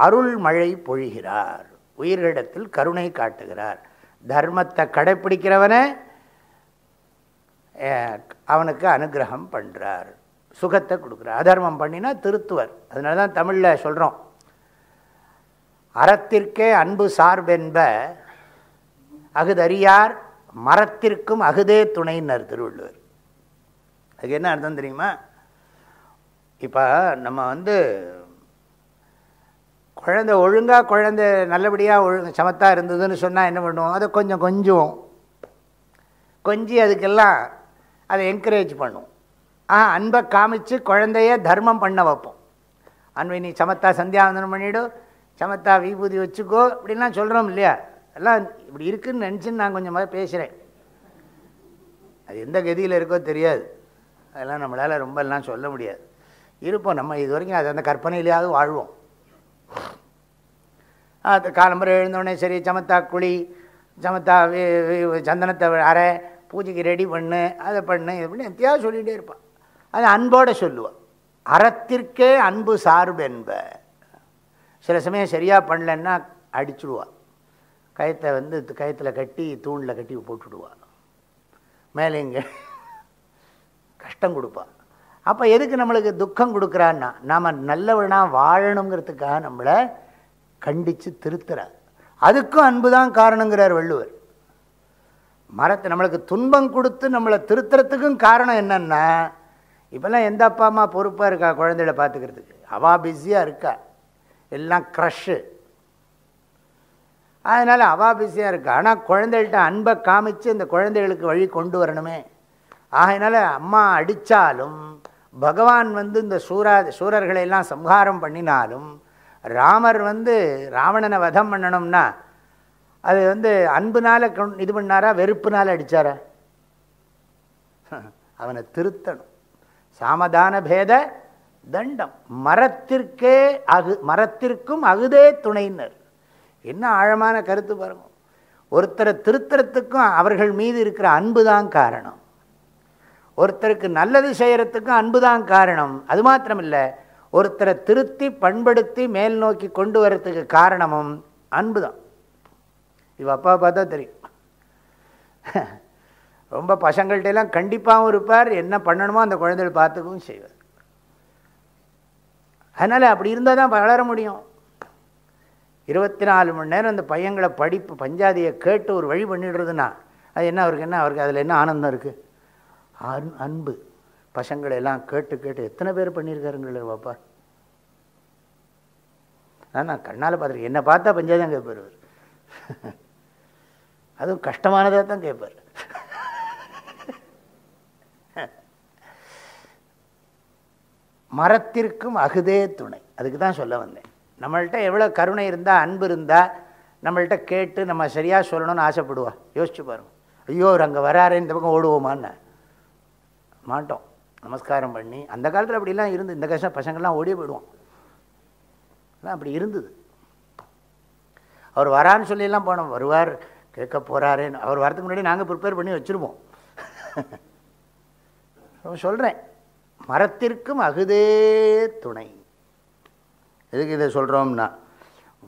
அருள் மழை பொழிகிறார். உயிர்களிடத்தில் கருணை காட்டுகிறார். தர்மத்தை கடைப்பிடிக்கிறவனை அவனுக்கு அனுகிரகம் பண்ணுறார் சுகத்தை கொடுக்குறார். அதர்மம் பண்ணினா திருத்துவர். அதனால தான் தமிழில் சொல்கிறோம் அறத்திற்கே அன்பு சார்பென்ப அகுதறியார் மரத்திற்கும் அகுதே துணைன்னர் திருவள்ளுவர். அதுக்கு என்ன அர்த்தம் தெரியுமா? இப்போ நம்ம வந்து குழந்தை ஒழுங்காக குழந்தை நல்லபடியாக ஒழுங்கு சமத்தாக இருந்ததுன்னு சொன்னால் என்ன பண்ணுவோம்? அதை கொஞ்சம் கொஞ்சுவோம். கொஞ்சி அதுக்கெல்லாம் அதை என்கரேஜ் பண்ணுவோம் ஆ அன்பை காமிச்சு குழந்தைய தர்மம் பண்ண வைப்போம். அன்பை நீ சமத்தா சந்தியாவந்தனம் பண்ணிவிடு சமத்தா விபூதி வச்சுக்கோ இப்படிலாம் சொல்கிறோம் இல்லையா? எல்லாம் இப்படி இருக்குன்னு நினச்சின்னு நான் கொஞ்சமாக பேசுகிறேன் அது எந்த கதியில் இருக்கோ தெரியாது. அதெல்லாம் நம்மளால் ரொம்ப எல்லாம் சொல்ல முடியாது. இருப்போம் நம்ம இது வரைக்கும் அது அந்த கற்பனையிலேயாவது வாழ்வோம். அது காலம்பரம் எழுந்தோடனே சரி சமத்தா குழி சமத்தா வி- சந்தனத்தை அரை பூஜைக்கு ரெடி பண்ணு அதை பண்ணு இது பண்ணி எத்தையாவது சொல்லிகிட்டே இருப்பான். அது அன்போடு சொல்லுவான். அறத்திற்கே அன்பு சார்பு என்ப சில சமயம் சரியாக பண்ணலன்னா அடிச்சுடுவான் கயத்தை வந்து கயத்தில் கட்டி தூணில் கட்டி போட்டுடுவா. மேலே இங்கே கஷ்டம் கொடுப்பான் அப்போ எதுக்கு நம்மளுக்கு துக்கம் கொடுக்குறான்னா நாம் நல்லவனாக வாழணுங்கிறதுக்காக நம்மளை கண்டித்து திருத்துறார் அதுக்கும் அன்பு தான் காரணங்கிறார் வள்ளுவர். மரத்தை நம்மளுக்கு துன்பம் கொடுத்து நம்மளை திருத்துறதுக்கும் காரணம் என்னென்னா இப்போல்லாம் எந்த அப்பா அம்மா பொறுப்பாக இருக்கா குழந்தைகளை பார்த்துக்கிறதுக்கு? அவா பிஸியாக இருக்கா? எல்லாம் க்ரஷ்ஷு அதனால் அவா பிஸியாக இருக்கா. ஆனால் குழந்தைகள்கிட்ட அன்பை காமிச்சு இந்த குழந்தைகளுக்கு வழி கொண்டு வரணுமே. ஆகையினால அம்மா அடித்தாலும் பகவான் வந்து இந்த சூரா சூரர்களை எல்லாம் சம்ஹாரம் பண்ணினாலும் ராமர் வந்து ராவணனை வதம் பண்ணணும்னா அது வந்து அன்புனால இது பண்ணாரா வெறுப்புனால அடித்தாரா (laughs) அவனை திருத்தணும். சாமதான பேத தண்டம். மரத்திற்கே அகு மரத்திற்கும் அகுதே துணையினர். என்ன ஆழமான கருத்து பாருங்க. ஒருத்தரை திருத்தறத்துக்கும் அவர்கள் மீது இருக்கிற அன்பு தான் காரணம். ஒருத்தருக்கு நல்லது செய்கிறதுக்கும் அன்பு தான் காரணம். அது மாத்திரமில்லை ஒருத்தரை திருத்தி பண்படுத்தி மேல் நோக்கி கொண்டு வரத்துக்கு காரணமும் அன்பு தான். இவ அப்பா பார்த்தா தெரியும். ரொம்ப பசங்கள்ட்ட எல்லாம் கண்டிப்பாகவும் இருப்பார் என்ன பண்ணணுமோ அந்த குழந்தைகள் பார்த்துக்கவும் செய்வார். அதனால் அப்படி இருந்தால் தான் வளர முடியும். இருபத்தி நாலு மணி நேரம் அந்த பையங்களை படிப்பு பஞ்சாதியை கேட்டு ஒரு வழி பண்ணிடுறதுன்னா அது என்ன அவருக்கு என்ன அவருக்கு அதில் என்ன ஆனந்தம் இருக்குது அன் அன்பு. பசங்களை எல்லாம் கேட்டு கேட்டு எத்தனை பேர் பண்ணியிருக்காருங்களே பாப்பா. நான் கண்ணால் பார்த்துருக்கேன். என்னை பார்த்தா பஞ்சாதி தான் கேட்பார் அவர். (laughs) அதுவும் கஷ்டமானதாக தான் கேட்பார். (laughs) மரத்திற்கும் அகுதே துணை. அதுக்கு தான் சொல்ல வந்தேன். நம்மள்கிட்ட எவ்வளோ கருணை இருந்தால் அன்பு இருந்தால் நம்மள்கிட்ட கேட்டு நம்ம சரியாக சொல்லணும்னு ஆசைப்படுவா. யோசிச்சு பாருங்க. ஐயோ அவர் அங்கே வராரு இந்த பக்கம் ஓடுவோமான்னு. மாட்டோம். நமஸ்காரம் பண்ணி அந்த காலத்தில் அப்படிலாம் இருந்து இந்த கஷ்டம் பசங்கள்லாம் ஓடியே போயிடுவோம் எல்லாம் அப்படி இருந்தது. அவர் வரான்னு சொல்லியெல்லாம் போனோம். வருவார் கேட்க போகிறாருன்னு அவர் வரதுக்கு முன்னாடி நாங்கள் ப்ரிப்பேர் பண்ணி வச்சுருப்போம் (laughs) சொல்கிறேன் மரத்திற்கும் அகுதே துணை. எதுக்கு இதை சொல்கிறோம்னா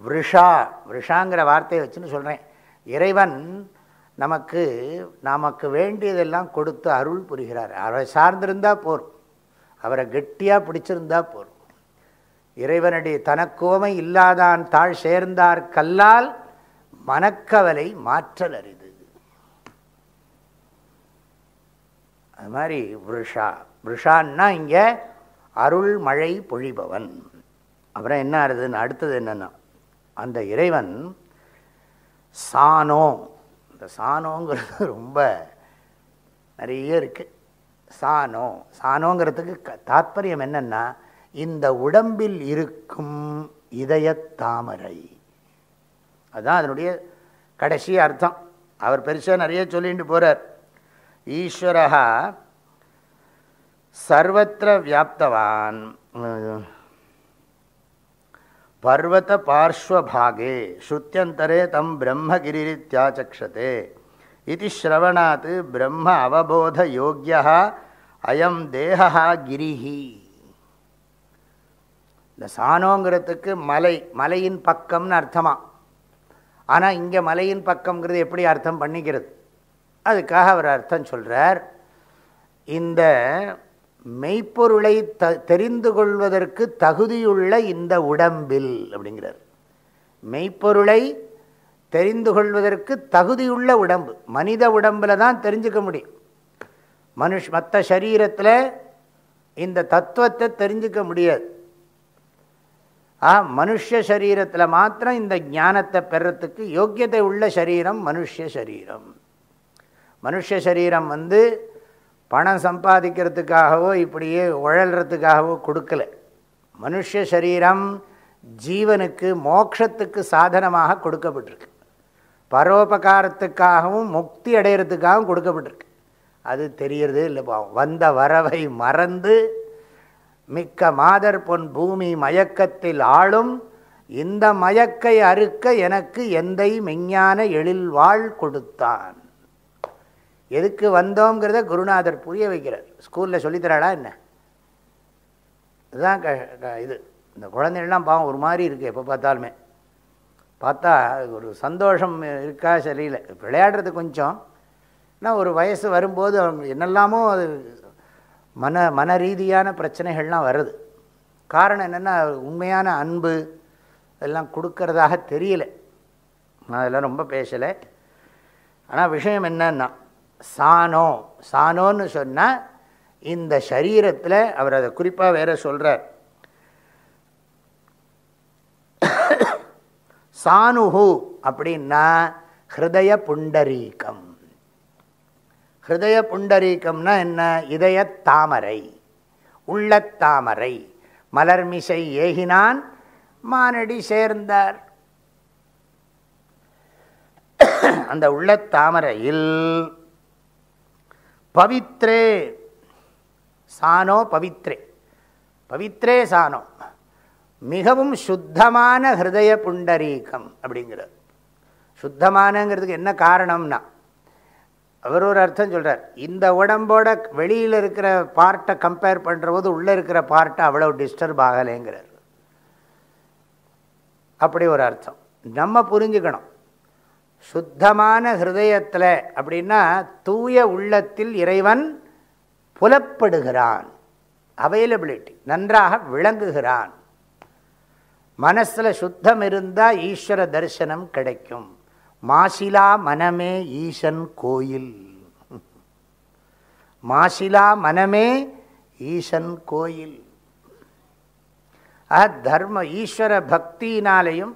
விருஷா விஷாங்கிற வார்த்தையை வச்சுன்னு சொல்கிறேன் இறைவன் நமக்கு நமக்கு வேண்டியதெல்லாம் கொடுத்து அருள் புரிகிறார். அவரை சார்ந்திருந்தால் போரும். அவரை கெட்டியாக பிடிச்சிருந்தா போரும். இறைவனடி தனக்குவமை இல்லாதான் தாழ் சேர்ந்தார் கல்லால் மனக்கவலை மாற்றல் அரிது. அது மாதிரி விருஷா. விஷான்னா இங்கே அருள் மழை பொழிபவன். அப்புறம் என்ன ஆறுதுன்னு அடுத்தது என்னென்னா அந்த இறைவன் சானோ இந்த சானோங்கிறது (laughs) ரொம்ப நிறைய இருக்குது சானோ சானோங்கிறதுக்கு க தாத்பரியம் என்னென்னா இந்த உடம்பில் இருக்கும் இதயத்தாமரை அதுதான் அதனுடைய கடைசி அர்த்தம். அவர் பெருசாக நிறைய சொல்லிட்டு போகிறார் ஈஸ்வரா சர்வத்திர வியாப்தவான். பர்வத பார்ஷ்வபாகே ஸ்ருத்தியந்தரே தம் பிரம்மகிரித்யாச்சக்ஷதே இது ஸ்ரவணாத் பிரம்ம அவபோத யோக்கியா அயம் தேகா கிரிஹி. இந்த சாணோங்கிறதுக்கு மலை மலையின் பக்கம்னு அர்த்தமா? ஆனால் இங்கே மலையின் பக்கம்ங்கிறது எப்படி அர்த்தம் பண்ணிக்கிறது? அதுக்காக அவர் அர்த்தம் சொல்கிறார் இந்த மெய்ப்பொருளை த தெரிந்து கொள்வதற்கு தகுதியுள்ள இந்த உடம்பில் அப்படிங்கிறார். மெய்ப்பொருளை தெரிந்து கொள்வதற்கு தகுதியுள்ள உடம்பு. மனித உடம்பில் தான் தெரிஞ்சுக்க முடியும். மனுஷ் மற்ற சரீரத்தில் இந்த தத்துவத்தை தெரிஞ்சுக்க முடியாது. ஆ மனுஷ சரீரத்தில் மாத்திரம் இந்த ஞானத்தை பெறத்துக்கு யோக்கியத்தை உள்ள சரீரம் மனுஷ சரீரம். மனுஷ சரீரம் வந்து பணம் சம்பாதிக்கிறதுக்காகவோ இப்படியே உழல்றதுக்காகவோ கொடுக்கல. மனுஷ சரீரம் ஜீவனுக்கு மோக்ஷத்துக்கு சாதனமாக கொடுக்கப்பட்டிருக்கு. பரோபகாரத்துக்காகவும் முக்தி அடையிறதுக்காகவும் கொடுக்கப்பட்டிருக்கு. அது தெரியறதே இல்லை பாவம். வந்த வரவை மறந்து மிக்க மாதர் பொன் பூமி மயக்கத்தில் ஆளும் இந்த மயக்கை அறுக்க எனக்கு எந்தை மெஞ்ஞான எழில் வாழ் கொடுத்தான். எதுக்கு வந்தோங்கிறத குருநாதர் புரிய வைக்கிறார். ஸ்கூலில் சொல்லித்தராடா என்ன? இதுதான் இது. இந்த குழந்தைகள்லாம் பாவம் ஒரு மாதிரி இருக்குது எப்போ பார்த்தாலுமே. பார்த்தா ஒரு சந்தோஷம் இருக்கா சரியில்லை. விளையாடுறது கொஞ்சம். ஆனால் ஒரு வயசு வரும்போது அவங்க என்னெல்லாமோ அது மன மன ரீதியான பிரச்சனைகள்லாம் வருது. காரணம் என்னென்னா உண்மையான அன்பு எல்லாம் கொடுக்கறதாக தெரியல. நான் அதெல்லாம் ரொம்ப பேசலை. ஆனால் விஷயம் என்னன்னா சாணோ. சாணோன்னு சொன்னால் இந்த சரீரத்தில் அவர் அதை குறிப்பாக வேற சொல்கிறார் சானுஹு அப்படின்னா ஹிருதய புண்டரீகம். ஹிருதய புண்டரீகம்னா என்ன? இதய தாமரை உள்ளத்தாமரை மலர்மிசை ஏகினான் மானடி சேர்ந்தார். அந்த உள்ளத்தாமரையில் பவித்ரே. சானோ பவித்ரே. பவித்ரே சானோ. மிகவும் சுத்தமான ஹிருதய புண்டரீகம் அப்படிங்கிறது சுத்தமானங்கிறதுக்கு என்ன காரணம்னா அவர் ஒரு அர்த்தம் சொல்கிறார் இந்த உடம்போட வெளியில் இருக்கிற பார்ட்டை கம்பேர் பண்ணுற போது உள்ளே இருக்கிற பார்ட்டை அவ்வளோ டிஸ்டர்ப் ஆகலைங்கிறார். அப்படி ஒரு அர்த்தம். நம்ம புரிஞ்சுக்கணும். சுத்தமான ஹிருதயத்தில் அப்படின்னா தூய உள்ளத்தில் இறைவன் புலப்படுகிறான். அவைலபிலிட்டி நன்றாக விளங்குகிறான். மனசில் சுத்தம் இருந்தால் ஈஸ்வர தரிசனம் கிடைக்கும். மாசிலா மனமே ஈசன் கோயில். மாசிலா மனமே ஈசன் கோயில். ஆக தர்ம ஈஸ்வர பக்தினாலையும்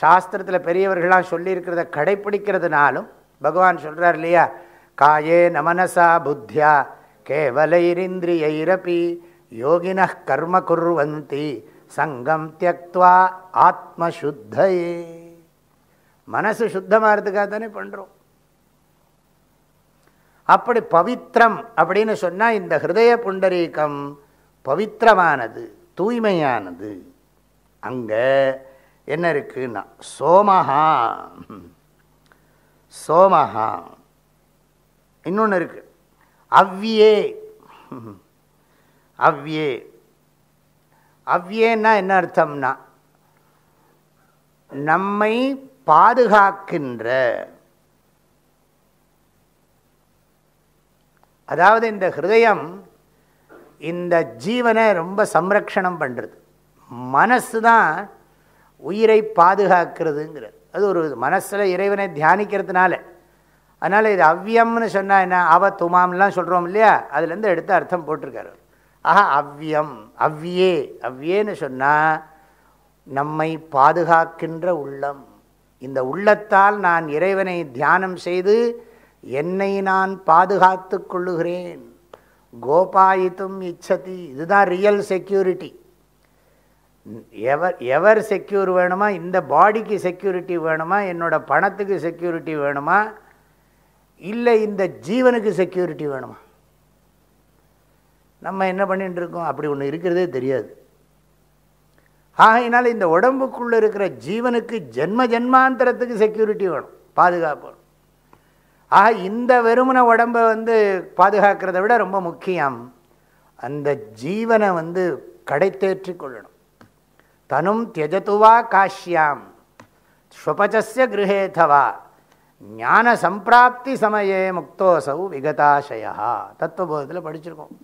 சாஸ்திரத்தில் பெரியவர்களாக சொல்லியிருக்கிறத கடைப்பிடிக்கிறதுனாலும் பகவான் சொல்கிறார் இல்லையா? காயே நமனசா புத்தியா கேவலைரிந்திரியைரப்பி யோகின கர்ம குர்வந்தி சங்கம் தியக்துவா ஆத்மசுத்தையே. மனசு சுத்தமாகிறதுக்காக தானே பண்ணுறோம் அப்படி பவித்திரம் அப்படின்னு சொன்னால் இந்த ஹிருதய புண்டரீகம் பவித்திரமானது தூய்மையானது. அங்கே என்ன இருக்குன்னா சோமஹா. சோமஹா. இன்னொன்று இருக்கு. அவ்வியே. அவ்வியே. அவ்வியேன்னா என்ன அர்த்தம்னா நம்மை பாதுகாக்கின்ற அதாவது இந்த ஹிருதயம் இந்த ஜீவனை ரொம்ப சம்ரக்ஷணம் பண்ணுறது மனசு தான் உயிரை பாதுகாக்கிறதுங்கிறது. அது ஒரு மனசில் இறைவனை தியானிக்கிறதுனால. அதனால் இது அவ்வியம்னு சொன்னால் என்ன? அவ துமாம்லாம் சொல்கிறோம் இல்லையா? அதுலேருந்து எடுத்து அர்த்தம் போட்டிருக்காரு ஆஹா அவ்வியம் அவ்வியே அவ்வியேன்னு சொன்னால் நம்மை பாதுகாக்கின்ற உள்ளம். இந்த உள்ளத்தால் நான் இறைவனை தியானம் செய்து என்னை நான் பாதுகாத்து கொள்ளுகிறேன். கோபாயித்தும் இச்சதி. இதுதான் real security ever ever secure வேணுமா? இந்த பாடிக்கு செக்யூரிட்டி வேணுமா? என்னோட பணத்துக்கு செக்யூரிட்டி வேணுமா? இல்லை இந்த ஜீவனுக்கு செக்யூரிட்டி வேணுமா? நம்ம என்ன பண்ணிகிட்டு இருக்கோம்? அப்படி ஒன்று இருக்கிறதே தெரியாது. ஆகையினால இந்த உடம்புக்குள்ளே இருக்கிற ஜீவனுக்கு ஜென்ம ஜென்மாந்தரத்துக்கு செக்யூரிட்டி வேணும். பாதுகாப்பு வேணும். ஆக இந்த வெறுமன உடம்பை வந்து பாதுகாக்கிறத விட ரொம்ப முக்கியம். அந்த ஜீவனை வந்து கடை கொள்ளணும். தனும் தியஜத்துவா காஷ்யாம் ஸ்வபச்சஸ்ய கிரகேதவா ஞான சம்பிராப்தி சமயே முக்தோசௌ விகதாசயா தத்துவபோதத்தில் படிச்சிருக்கோம்।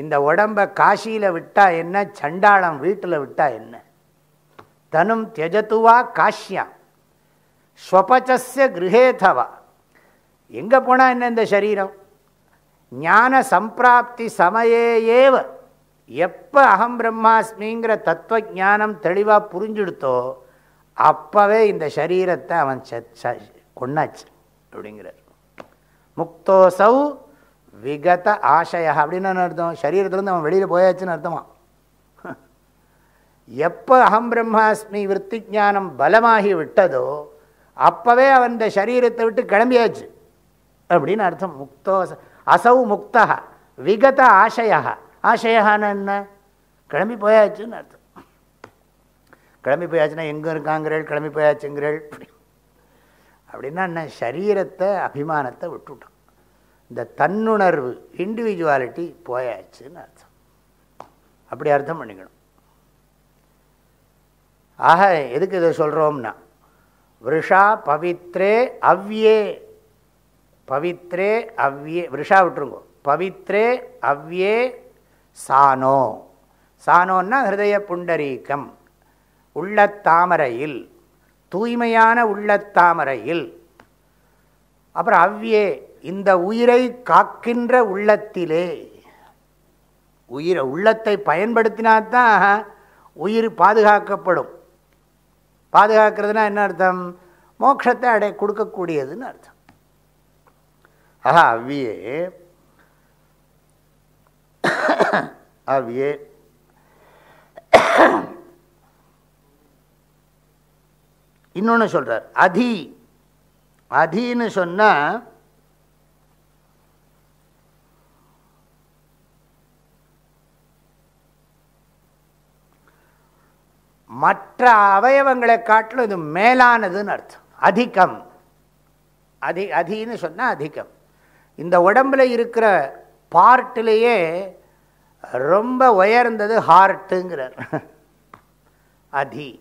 இந்த உடம்பை காசியில் விட்டால் என்ன சண்டாளம் வீட்டில் விட்டால் என்ன? தனும் தியஜத்துவா காஷ்யாம்। ஸ்வபச்சஸ்ய கிரகேதவா எங்கே போனால் என்ன இந்த சரீரம்? ஞான சம்பிராப்தி சமயே ஏவ எப்போ அகம் பிரம்மாஸ்மிங்கிற தத்துவ ஞானம் தெளிவாக புரிஞ்சுடுத்தோ அப்போவே இந்த சரீரத்தை அவன் கொண்டாச்சு அப்படிங்கிறார். முக்தோசௌ விகத ஆசையா அப்படின்னு அர்த்தம்? சரீரத்துலேருந்து அவன் வெளியில் போயாச்சுன்னு அர்த்தமா? எப்போ அகம் பிரம்மாஸ்மி விற்பி ஜானம் பலமாகி விட்டதோ அப்போவே அவன் இந்த சரீரத்தை விட்டு கிளம்பியாச்சு அப்படின்னு அர்த்தம். முக்தோ அசௌ முக்தா விகத ஆசையா ஆசையகான என்ன? கிளம்பி போயாச்சுன்னு அர்த்தம். கிளம்பி போயாச்சுன்னா எங்கே இருக்காங்கிறேள் கிளம்பி போயாச்சுங்கிறேள். அப்படின்னா என்ன? சரீரத்தை அபிமானத்தை விட்டுட்டோம். இந்த தன்னுணர்வு இண்டிவிஜுவாலிட்டி போயாச்சுன்னு அர்த்தம். அப்படி அர்த்தம் பண்ணிக்கணும். ஆக எதுக்கு இதை சொல்கிறோம்னா விருஷா பவித்ரே அவ்யே. பவித்ரே அவ்யே. விருஷா விட்டுருங்கோ. பவித்ரே அவ்யே சானோ சானோன்னா ஹிருதய புண்டரீக்கம் உள்ளத்தாமரையில் தூய்மையான உள்ளத்தாமரையில் அப்புறம் அவ்வியே இந்த உயிரை காக்கின்ற உள்ளத்திலே. உயிரை உள்ளத்தை பயன்படுத்தினாதான் உயிர் பாதுகாக்கப்படும். பாதுகாக்கிறதுனா என்ன அர்த்தம்? மோட்சத்தை அடை கொடுக்கக்கூடியதுன்னு அர்த்தம். ஆஹா அவ்வியே அவ்வியே இன்னொன்று சொல்கிறார் அதி. அதின்னு சொன்னால் மற்ற அவயவங்களை காட்டிலும் இது மேலானதுன்னு அர்த்தம். அதிகம். அதி அதின்னு சொன்னால் அதிகம். இந்த உடம்பில் இருக்கிற பார்ட்டிலேயே ரொம்ப உயர்ந்தது ஹார்ட்டுங்கிறார். அதி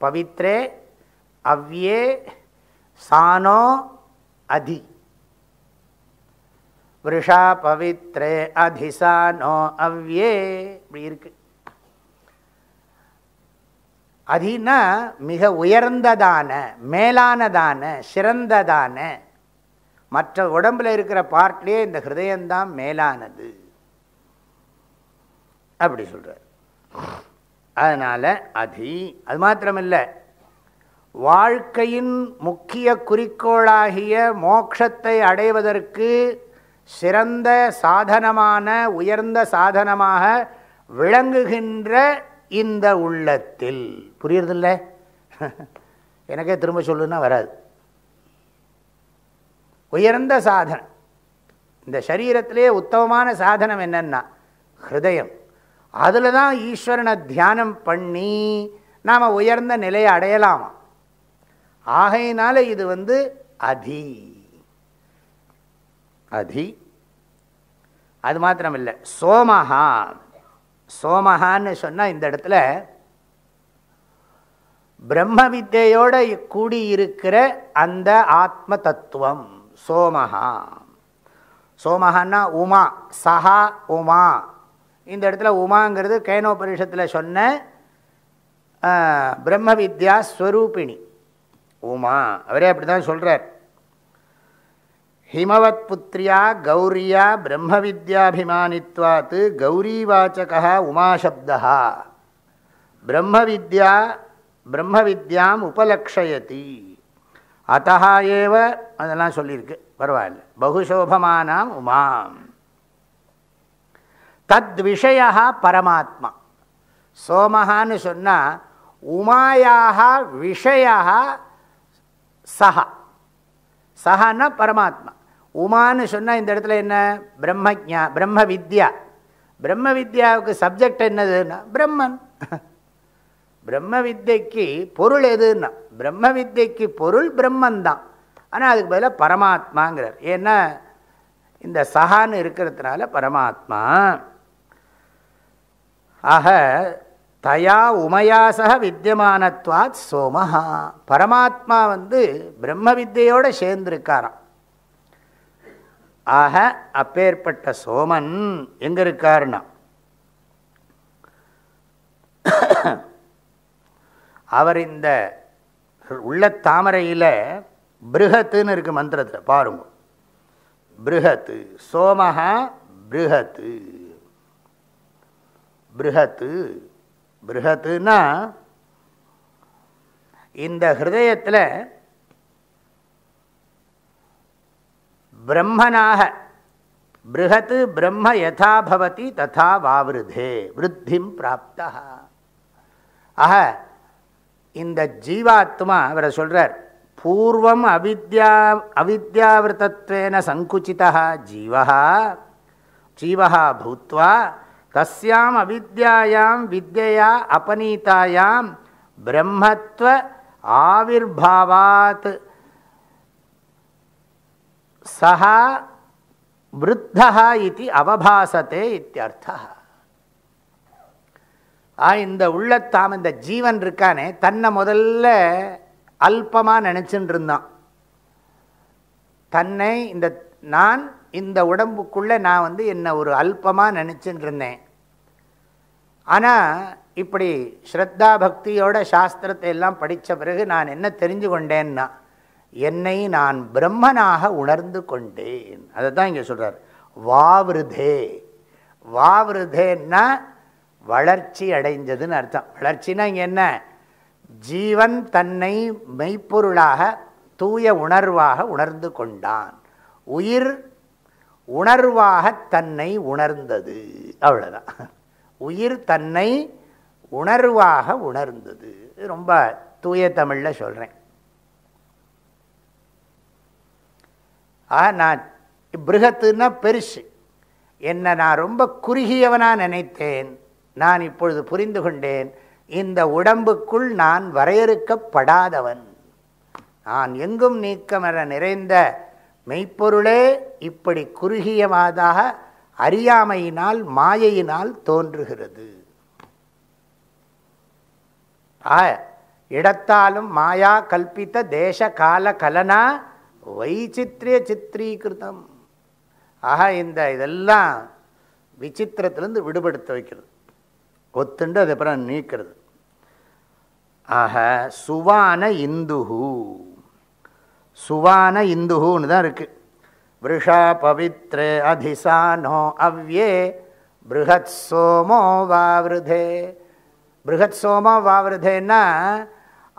பவித்ரே அவ்யே சானோ அதி. விஷா பவித்ரே அதிசானோ அவ்யே. இப்படி இருக்கு. அதினா மிக உயர்ந்ததான மேலானதான சிறந்ததான மற்ற உடம்பில் இருக்கிற பார்ட்லேயே இந்த ஹிருதயம்தான் மேலானது. அப்படி சொல்கிறார் அதனால் அதி அது மாத்திரமில்லை. வாழ்க்கையின் முக்கிய குறிக்கோளாகிய மோட்சத்தை அடைவதற்கு சிறந்த சாதனமான உயர்ந்த சாதனமாக விளங்குகின்ற இந்த உள்ளத்தில். புரியுறதில்ல? (laughs) எனக்கே திரும்ப சொல்லுன்னா வராது. உயர்ந்த சாதனம். இந்த சரீரத்திலே உத்தமமான சாதனம் என்னன்னா ஹிருதயம். அதில் தான் ஈஸ்வரனை தியானம் பண்ணி நாம் உயர்ந்த நிலையை அடையலாமா. ஆகையினால இது வந்து அதி. அதி. அது மாத்திரம் இல்லை சோமஹா. சோமஹான்னு சொன்னால் இந்த இடத்துல பிரம்ம வித்தையோட கூடியிருக்கிற அந்த ஆத்ம தத்துவம் சோமஹா. சோமஹான்னா உமா சஹா உமா. இந்த இடத்துல உமாங்கிறது கேனோபரிஷத்தில் சொன்ன பிரம்ம வித்யா ஸ்வரூபிணி. உமா அவரே அப்படி தான் சொல்கிறார் ஹிமவத் புத்திரியா கௌரியா பிரம்ம கௌரி வாச்சகः உமாசப்தா பிரம்ம வித்யா பிரம்ம வித்யாம் உபலக்ஷயதி. அத்தா ஏவ அதெல்லாம் சொல்லியிருக்கு. பரவாயில்ல. பகுசோபமானாம் உமாம். தத் விஷயா பரமாத்மா. சோமஹான்னு சொன்னால் உமாயாக விஷயா சஹா. சஹான்னா பரமாத்மா. உமான்னு சொன்னால் இந்த இடத்துல என்ன? பிரம்மஜா பிரம்ம வித்யா பிரம்ம வித்யாவுக்கு சப்ஜெக்ட் என்னதுன்னா பிரம்மன். பிரம்ம வித்யக்கு பொருள் எதுன்னா பிரம்ம வித்யக்கு பொருள் பிரம்மன் தான் ஆனால் அதுக்கு பதிலாக பரமாத்மாங்கிறார். ஏன்னா இந்த சஹான்னு இருக்கிறதுனால பரமாத்மா. ஆக தயா உமையாசக வித்தியமானத்வாத் சோமஹா. பரமாத்மா வந்து பிரம்ம வித்தையோடு சேர்ந்திருக்காராம். ஆக அப்பேற்பட்ட சோமன் எங்கே இருக்காருன்னா. அவர் இந்த உள்ள தாமரையில் பிருகத்துன்னு இருக்கு மந்திரத்தில் பாருங்க. பிருகத்து சோமஹா பிருகத்து. பிருகத்து பிருகத்துன்னா இந்த ஹிருதயத்தில் பிரம்மனாக பிருகத்து பிரம்ம யதா பவதி ததா வாவிருதே விருத்திம் பிராப்தா. ஆக இந்த ஜீவாத்மா அவரை சொல்கிறார் பூர்வம் அவித்யா அவித்யாவிரதத்வேன சங்குச்சிதா ஜீவா ஜீவா பூத்வா தஸ்யாம் அவித்யாயாம் வித்யா அபநீதாயாம் பிரம்மத்துவ ஆவிர்பாவாத். சஹா விருத்தா இது அவபாசத்தே இத்தியர்த்தா ஆ இந்த உள்ளத்தாம் இந்த ஜீவன் இருக்கானே தன்னை முதல்ல அல்பமாக நினச்சின்னு இருந்தான் தன்னை இந்த நான் இந்த உடம்புக்குள்ளே நான் வந்து என்னை ஒரு அல்பமாக நினச்சின்னு இருந்தேன் ஆனால் இப்படி ஸ்ரத்தா பக்தியோட சாஸ்திரத்தை எல்லாம் படித்த பிறகு நான் என்ன தெரிஞ்சு கொண்டேன்னா என்னை நான் பிரம்மனாக உணர்ந்து கொண்டேன். அதை தான் இங்கே சொல்கிறார் வாவிருதே. வாவிருதேன்னா வளர்ச்சி அடைஞ்சதுன்னு அர்த்தம். வளர்ச்சினா இங்கே என்ன? ஜீவன் தன்னை மெய்ப்பொருளாக தூய உணர்வாக உணர்ந்து கொண்டான். உயிர் உணர்வாக தன்னை உணர்ந்தது. அவ்வளோதான் உயிர் தன்னை உணர்வாக உணர்ந்தது. ரொம்ப தூய தமிழில் சொல்கிறேன் ஆ நான் பிருகத்துன்னா பெருசு. என்னை நான் ரொம்ப குறுகியவனாக நினைத்தேன். நான் இப்பொழுது புரிந்து கொண்டேன். இந்த உடம்புக்குள் நான் வரையறுக்கப்படாதவன். நான் எங்கும் நீக்கமர நிறைந்த மெய்ப்பொருளே இப்படி குறுகியவாதாக அறியாமையினால் மாயையினால் தோன்றுகிறது. ஆ இடத்தாலும் மாயா கல்பித்த தேச கால கலனா வைச்சித்ரிய சித்திரீகிருதம். ஆக இந்த இதெல்லாம் விசித்திரத்திலேருந்து விடுபடுத்த வைக்கிறது. ஒத்துண்டு அதுக்கப்புறம் நீக்கிறது. ஆக சுவான இந்துஹு. சுவான இந்துஹுன்னு தான் இருக்குது விருஷா பவித்ர அதிசானோ அவ்யே பிருகத் சோமோ வாவிருதே பிருகத் சோமோ வாவிருதேன்னா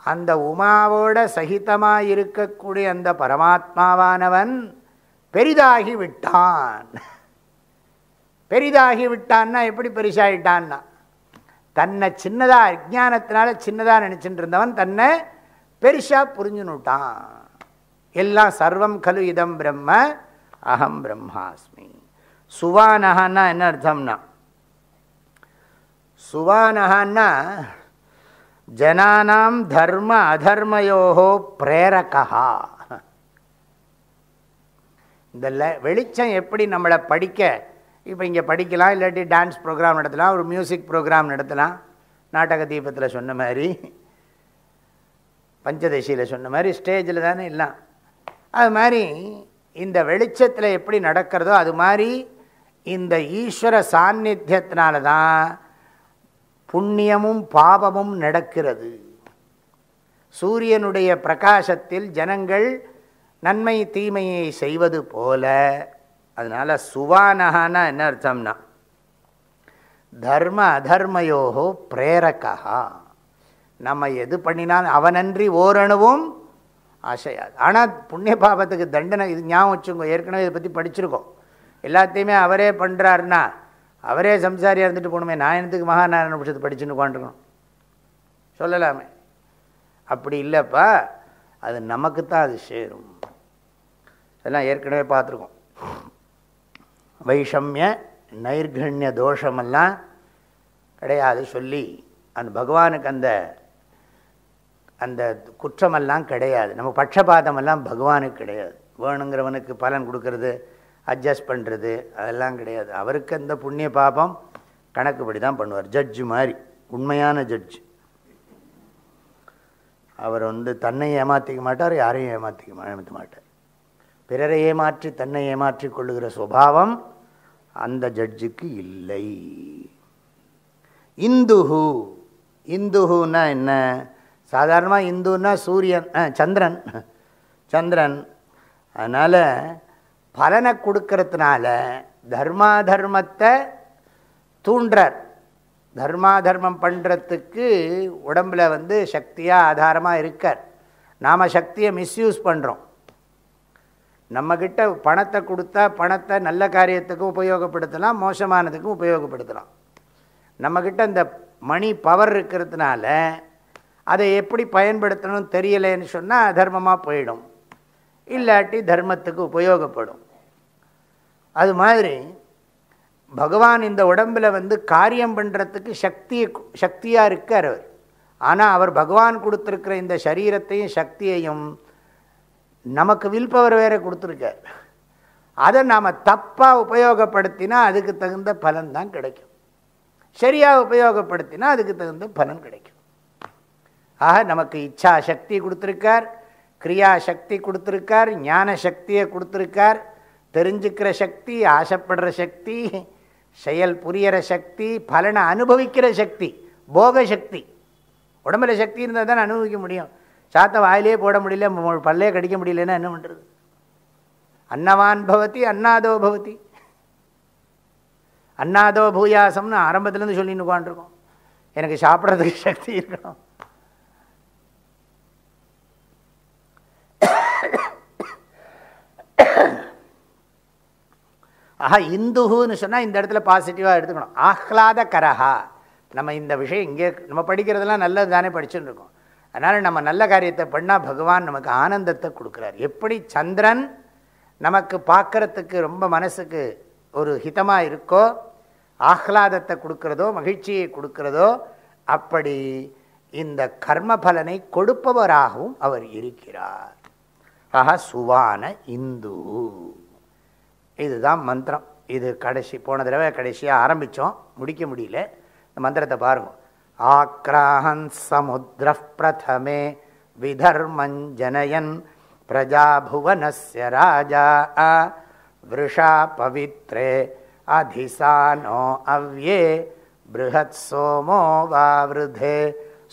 அந்த உமாவோட சகிதமாக இருக்கக்கூடிய அந்த பரமாத்மாவானவன் பெரிதாகி விட்டான் பெரிதாகி விட்டான்னா எப்படி பெருசாகிட்டான்னா தன்னை சின்னதாக அஜானத்தினால சின்னதாக நினச்சிட்டு இருந்தவன் தன்னை பெரிசா புரிஞ்சுனுட்டான் எல்லாம் சர்வம் கலு இதம் பிரம்ம. அகம் பிரம்மாஸ்மி. சுவானஹான்னா என்ன அர்த்தம்னா? சுவானஹான்னா ஜனானாம் தர்ம அதர்மயோகோ பிரேரகா இந்த வெளிச்சம் எப்படி நம்மளை படிக்க இப்போ இங்கே படிக்கலாம் இல்லாட்டி டான்ஸ் ப்ரோக்ராம் நடத்தலாம் ஒரு மியூசிக் ப்ரோக்ராம் நடத்தலாம். நாடக தீபத்தில் சொன்ன மாதிரி பஞ்சதசியில் சொன்ன மாதிரி ஸ்டேஜில் தானே எல்லாம். அது மாதிரி இந்த வெளிச்சத்தில் எப்படி நடக்கிறதோ அது மாதிரி இந்த ஈஸ்வர சாநித்தியத்தினால தான் புண்ணியமும் பாபமும் நடக்கிறது. சூரியனுடைய பிரகாசத்தில் ஜனங்கள் நன்மை தீமையை செய்வது போல அதனால் சுவானகான்னா என்ன அர்த்தம்னா தர்ம அதர்மயோகோ பிரேரகா. நம்ம எது பண்ணினாலும் அவனன்றி ஓரணுவும் ஆசையாது. ஆனால் புண்ணிய பாபத்துக்கு தண்டனை இது ஞாபகம் வச்சுங்க ஏற்கனவே இதை பற்றி படிச்சிருக்கோம். எல்லாத்தையுமே அவரே பண்ணுறாருன்னா அவரே சம்சாரியாக இருந்துட்டு போகணுமே. நான் என்னத்துக்கு மகாநாராயண புஷத்தை படிச்சுன்னு உட்காந்துருக்கணும் சொல்லலாமே. அப்படி இல்லைப்பா. அது நமக்கு தான் அது சேரும். அதெல்லாம் ஏற்கனவே பார்த்துருக்கோம். வைஷமிய நைர்கண்ய தோஷமெல்லாம் கிடையாது சொல்லி அந்த பகவானுக்கு அந்த அந்த குற்றமெல்லாம் கிடையாது. நம்ம பட்சபாதமெல்லாம் பகவானுக்கு கிடையாது. வேணுங்கிறவனுக்கு பலன் கொடுக்கறது அட்ஜஸ்ட் பண்ணுறது அதெல்லாம் கிடையாது. அவருக்கு அந்த புண்ணிய பாபம் கணக்குப்படி தான் பண்ணுவார். ஜட்ஜு மாதிரி உண்மையான ஜட்ஜு அவர் வந்து தன்னை ஏமாற்றிக்க மாட்டார் யாரையும் ஏமாற்றிக்க ஏமாற்ற மாட்டார். பிறரை ஏமாற்றி தன்னை ஏமாற்றி கொள்ளுகிற சுபாவம் அந்த ஜட்ஜுக்கு இல்லை. இந்துஹு இந்துஹுன்னா என்ன? சாதாரணமாக இந்துன்னா சூரியன் சந்திரன் சந்திரன். அதனால் பலனை கொடுக்கறதுனால தர்மாதர்மத்தை தூண்டுறார். தர்மாதர்மம் பண்ணுறதுக்கு உடம்பில் வந்து சக்தியாக ஆதாரமாக இருக்கார். நாம் சக்தியை மிஸ்யூஸ் பண்ணுறோம் நம்மக்கிட்ட பணத்தை கொடுத்தா பணத்தை நல்ல காரியத்துக்கும் உபயோகப்படுத்தலாம் மோசமானதுக்கும் உபயோகப்படுத்தலாம். நம்மக்கிட்ட இந்த மணி பவர் இருக்கிறதுனால அதை எப்படி பயன்படுத்தணும் தெரியலேன்னு சொன்னால் தர்மமாக போயிடும். இல்லாட்டி தர்மத்துக்கு உபயோகப்படும். அது மாதிரி பகவான் இந்த உடம்பில் வந்து காரியம் பண்ணுறதுக்கு சக்தி சக்தியாக இருக்கார் அவர். ஆனால் அவர் பகவான் கொடுத்துருக்கிற இந்த சரீரத்தையும் சக்தியையும் நமக்கு வில்பவர் வேற கொடுத்துருக்கார். அதை நாம் தப்பாக உபயோகப்படுத்தினா அதுக்கு தகுந்த பலன் தான் கிடைக்கும். சரியாக உபயோகப்படுத்தினா அதுக்கு தகுந்த பலன் கிடைக்கும். ஆக நமக்கு இச்சா சக்தி கொடுத்துருக்கார் கிரியா சக்தி கொடுத்துருக்கார் ஞான சக்தியை கொடுத்துருக்கார். தெரிஞ்சுக்கிற சக்தி ஆசைப்படுற சக்தி செயல் புரியிற சக்தி பலனை அனுபவிக்கிற சக்தி போக சக்தி. உடம்புல சக்தி இருந்தால் தான் அனுபவிக்க முடியும். சாத்த வாயிலே போட முடியல பல்லே கடிக்க முடியலன்னா என்ன பண்ணுறது அன்னவான் பவதி அன்னாதோ பவதி. அன்னாதோ பூயாசம்னு ஆரம்பத்துலேருந்து சொல்லின்னு உட்காந்துருக்கோம் எனக்கு சாப்பிட்றதுக்கு சக்தி இருக்கணும். ஆஹா இந்துன்னு சொன்னால் இந்த இடத்துல பாசிட்டிவாக எடுத்துக்கணும். ஆஹ்லாத கரஹா நம்ம இந்த விஷயம் இங்கே நம்ம படிக்கிறதெல்லாம் நல்லது தானே படிச்சுட்டு இருக்கோம் அதனால் நம்ம நல்ல காரியத்தை பண்ணால் பகவான் நமக்கு ஆனந்தத்தை கொடுக்குறார். எப்படி? சந்திரன் நமக்கு பார்க்கறதுக்கு ரொம்ப மனசுக்கு ஒரு ஹிதமாக இருக்கோ ஆஹ்லாதத்தை கொடுக்குறதோ மகிழ்ச்சியை கொடுக்குறதோ அப்படி இந்த கர்ம பலனை கொடுப்பவராகவும் அவர் இருக்கிறார். சக சுவான இந்து. இதுதான் மந்திரம். இது கடைசி போன தடவை கடைசியாக ஆரம்பித்தோம் முடிக்க முடியல. இந்த மந்திரத்தை பாருங்க. ஆக்ராஹன் சமுத்திர பிரதமே விதர்மஞ்சனயன் பிரஜாபுவனஸ்ய ராஜா விருஷா பவித்ரே அதிசானோ அவ்யே பிருஹத் சோமோ வாவிருதே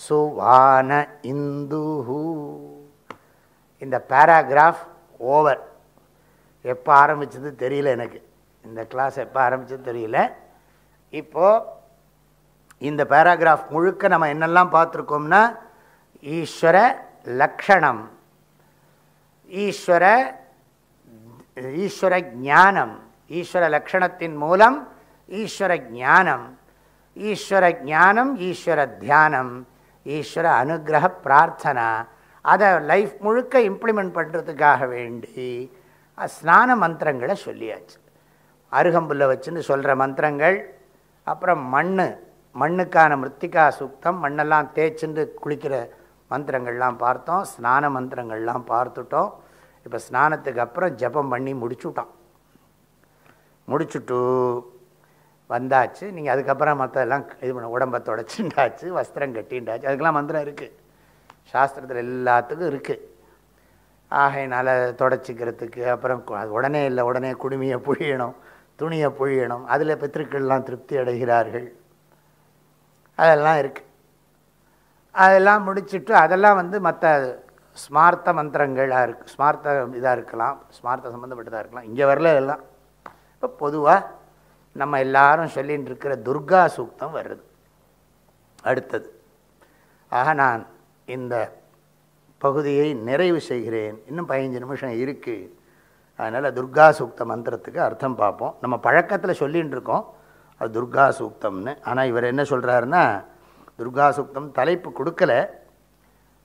சுவான இந்துஹூ இந்த பேராகிராஃப் ஓவர் எப்போ ஆரம்பிச்சது தெரியல எனக்கு. இந்த கிளாஸ் எப்போ ஆரம்பிச்சது தெரியல. இப்போது இந்த பேராகிராஃப் முழுக்க நம்ம என்னெல்லாம் பார்த்துருக்கோம்னா ஈஸ்வர லக்ஷணம். ஈஸ்வர ஈஸ்வர ஞானம். ஈஸ்வர லக்ஷணத்தின் மூலம் ஈஸ்வர ஞானம். ஈஸ்வர ஞானம் ஈஸ்வர தியானம். ஈஸ்வர அனுகிரக பிரார்த்தனா. அதை லைஃப் முழுக்க இம்ப்ளிமெண்ட் பண்ணுறதுக்காக வேண்டி ஸ்நான மந்திரங்களை சொல்லியாச்சு. அருகம்புல்லை வச்சுன்னு சொல்கிற மந்திரங்கள் அப்புறம் மண் மண்ணுக்கான மிருத்திகா சுத்தம் மண்ணெல்லாம் தேய்ச்சின்னு குளிக்கிற மந்திரங்கள்லாம் பார்த்தோம் ஸ்நான மந்திரங்கள்லாம் பார்த்துட்டோம். இப்போ ஸ்நானத்துக்கு அப்புறம் ஜபம் பண்ணி முடிச்சுட்டான் முடிச்சுட்டு வந்தாச்சு. நீங்கள் அதுக்கப்புறம் மற்றதெல்லாம் இது பண்ண உடம்பை தொடச்சுண்டாச்சு வஸ்திரம் கட்டிண்டாச்சு. அதுக்கெல்லாம் மந்திரம் இருக்குது சாஸ்திரத்தில் எல்லாத்துக்கும் இருக்குது ஆகையினால் தொடச்சிக்கிறதுக்கு அப்புறம் உடனே இல்லை உடனே குடுமையை புழியணும் துணியை புழியணும் அதில் பித்திருக்கள்லாம் திருப்தி அடைகிறார்கள். அதெல்லாம் இருக்குது அதெல்லாம் முடிச்சுட்டு அதெல்லாம் வந்து மற்ற ஸ்மார்த்த மந்திரங்களாக இருக்குது ஸ்மார்த்த இதாக இருக்கலாம் ஸ்மார்த்த சம்மந்தப்பட்டதாக இருக்கலாம். இங்கே வரல எல்லாம் இப்போ பொதுவாக நம்ம எல்லாரும் சொல்லின்னு இருக்கிற துர்கா சூக்தம் வருது அடுத்தது. ஆக நான் இந்த பகுதியை நிறைவு செய்கிறேன். இன்னும் பதினஞ்சு நிமிஷம் இருக்குது அதனால் துர்கா சூக்த மந்திரத்துக்கு அர்த்தம் பார்ப்போம். நம்ம பழக்கத்தில் சொல்லின்னு இருக்கோம். அது துர்கா சூக்தம்னு. ஆனால் இவர் என்ன சொல்கிறாருன்னா துர்கா சூக்தம் தலைப்பு கொடுக்கல.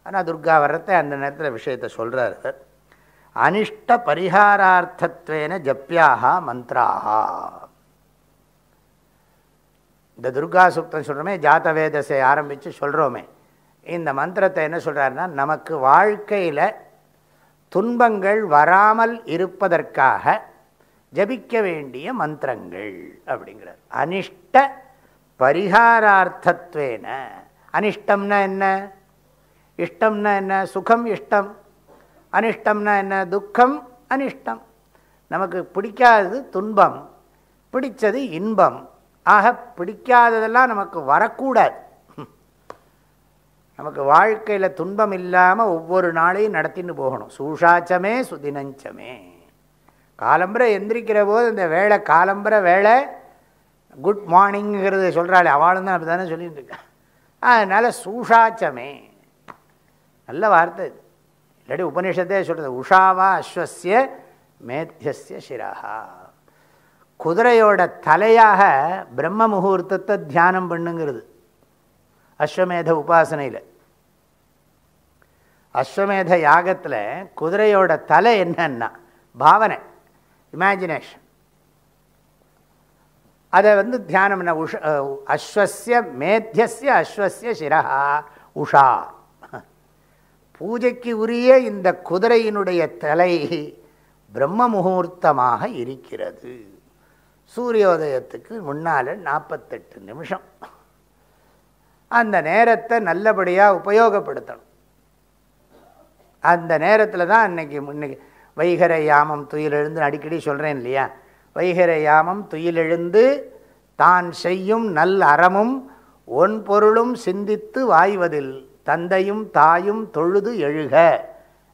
ஆனால் துர்கா வர்றத அந்த நேரத்தில் விஷயத்தை சொல்கிறார் அனிஷ்ட பரிகாரார்த்தத்வேன ஜப்பியாக மந்த்ராகா இந்த துர்கா சூக்தம் சொல்கிறோமே ஜாத வேதசை ஆரம்பித்து சொல்கிறோமே இந்த மந்திரத்தை என்ன சொல்கிறாருன்னா நமக்கு வாழ்க்கையில் துன்பங்கள் வராமல் இருப்பதற்காக ஜபிக்க வேண்டிய மந்திரங்கள் அப்படிங்கிறார். அனிஷ்ட பரிகாரார்த்தத்வேன. அனிஷ்டம்னா என்ன? இஷ்டம்னா என்ன? சுகம் இஷ்டம். அனிஷ்டம்னா என்ன? துக்கம் அனிஷ்டம். நமக்கு பிடிக்காதது துன்பம் பிடிச்சது இன்பம். ஆக பிடிக்காததெல்லாம் நமக்கு வரக்கூடாது. நமக்கு வாழ்க்கையில் துன்பம் இல்லாமல் ஒவ்வொரு நாளையும் நடத்தின்னு போகணும். சூஷாச்சமே சுதினஞ்சமே. காலம்பரை எந்திரிக்கிற போது இந்த வேலை காலம்பரை வேலை குட் மார்னிங்கிறது சொல்கிறாள் அவளும் தான் அப்படி தானே சொல்லிட்டு இருக்கா. அதனால் சூஷாச்சமே. நல்ல வார்த்தை. இது இல்லாட்டி உபனிஷத்தே சொல்கிறது உஷாவா அஸ்வசிய மேத்தியசிய சிராகா குதிரையோட தலையாக பிரம்ம முகூர்த்தத்தை தியானம் பண்ணுங்கிறது. அஸ்வமேத உபாசனையில். அஸ்வமேத யாகத்தில் குதிரையோட தலை என்னன்னா பாவனை இமேஜினேஷன் அதை வந்து தியானம் என்ன? உஷ அஸ்வசிய மேத்தியஸ்ய அஸ்வசிய சிரஹா உஷா. பூஜைக்கு உரிய இந்த குதிரையினுடைய தலை பிரம்ம முகூர்த்தமாக இருக்கிறது. சூரியோதயத்துக்கு முன்னால் நாற்பத்தெட்டு நிமிஷம். அந்த நேரத்தை நல்லபடியாக உபயோகப்படுத்தணும். அந்த நேரத்தில் தான் இன்றைக்கி இன்னைக்கு வைகரை யாமம் துயிலெழுந்து அடிக்கடி சொல்கிறேன் இல்லையா? வைகரை யாமம் துயிலெழுந்து தான் செய்யும் நல் அறமும் ஒன் பொருளும் சிந்தித்து வாய்வதில் தந்தையும் தாயும் தொழுது எழுக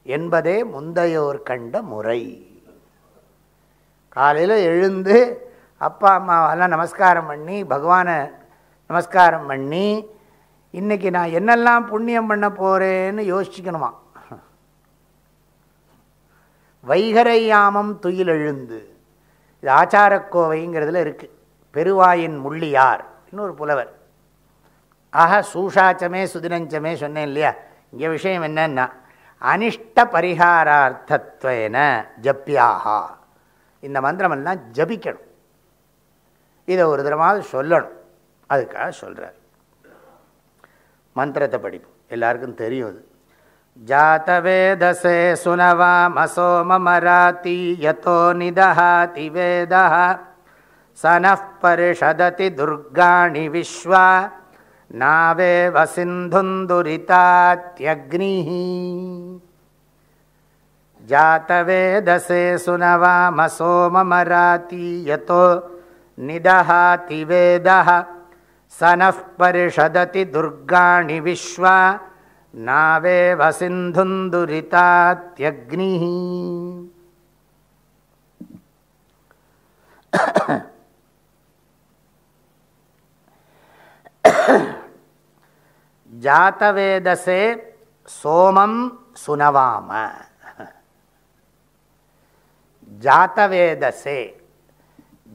என்பதே முந்தையோர் கண்ட முறை. காலையில் எழுந்து அப்பா அம்மாவெல்லாம் நமஸ்காரம் பண்ணி பகவானை நமஸ்காரம் பண்ணி இன்றைக்கி நான் என்னெல்லாம் புண்ணியம் பண்ண போகிறேன்னு யோசிச்சுக்கணுமா? வைகரை யாமம் துயில் எழுந்து இது ஆச்சாரக்கோவைங்கிறதுல இருக்குது பெருவாயின் முள்ளியார். இன்னொரு புலவர். ஆக சூஷாச்சமே சுதினஞ்சமே சொன்னேன் இல்லையா? இங்கே விஷயம் என்னன்னா அனிஷ்ட பரிகாரார்த்தத்வேன ஜப்பியாகா இந்த மந்திரமெல்லாம் ஜபிக்கணும். இதை ஒரு தரமாவது சொல்லணும். அதுக்காக சொல்கிறார் மந்திரத்தை படிப்போம். எல்லாருக்கும் தெரியும் அது. जातवेदसे सुनवामसो ममराति यतो निदहाति वेदः। स नः परिषदति दुर्गाणि विश्वा नावेव सिन्धुन्दुरितात्यग्निः। जातवेदसे सुनवामसो ममराति यतो निदहाति वेदः। स नः परिषदति दुर्गाणि विश्वा நாவேவ சிந்துந்துரிதாத்யக்னி ஜாத்தவேதசே சோமம் சுனவாம ஜாத்தவேதசே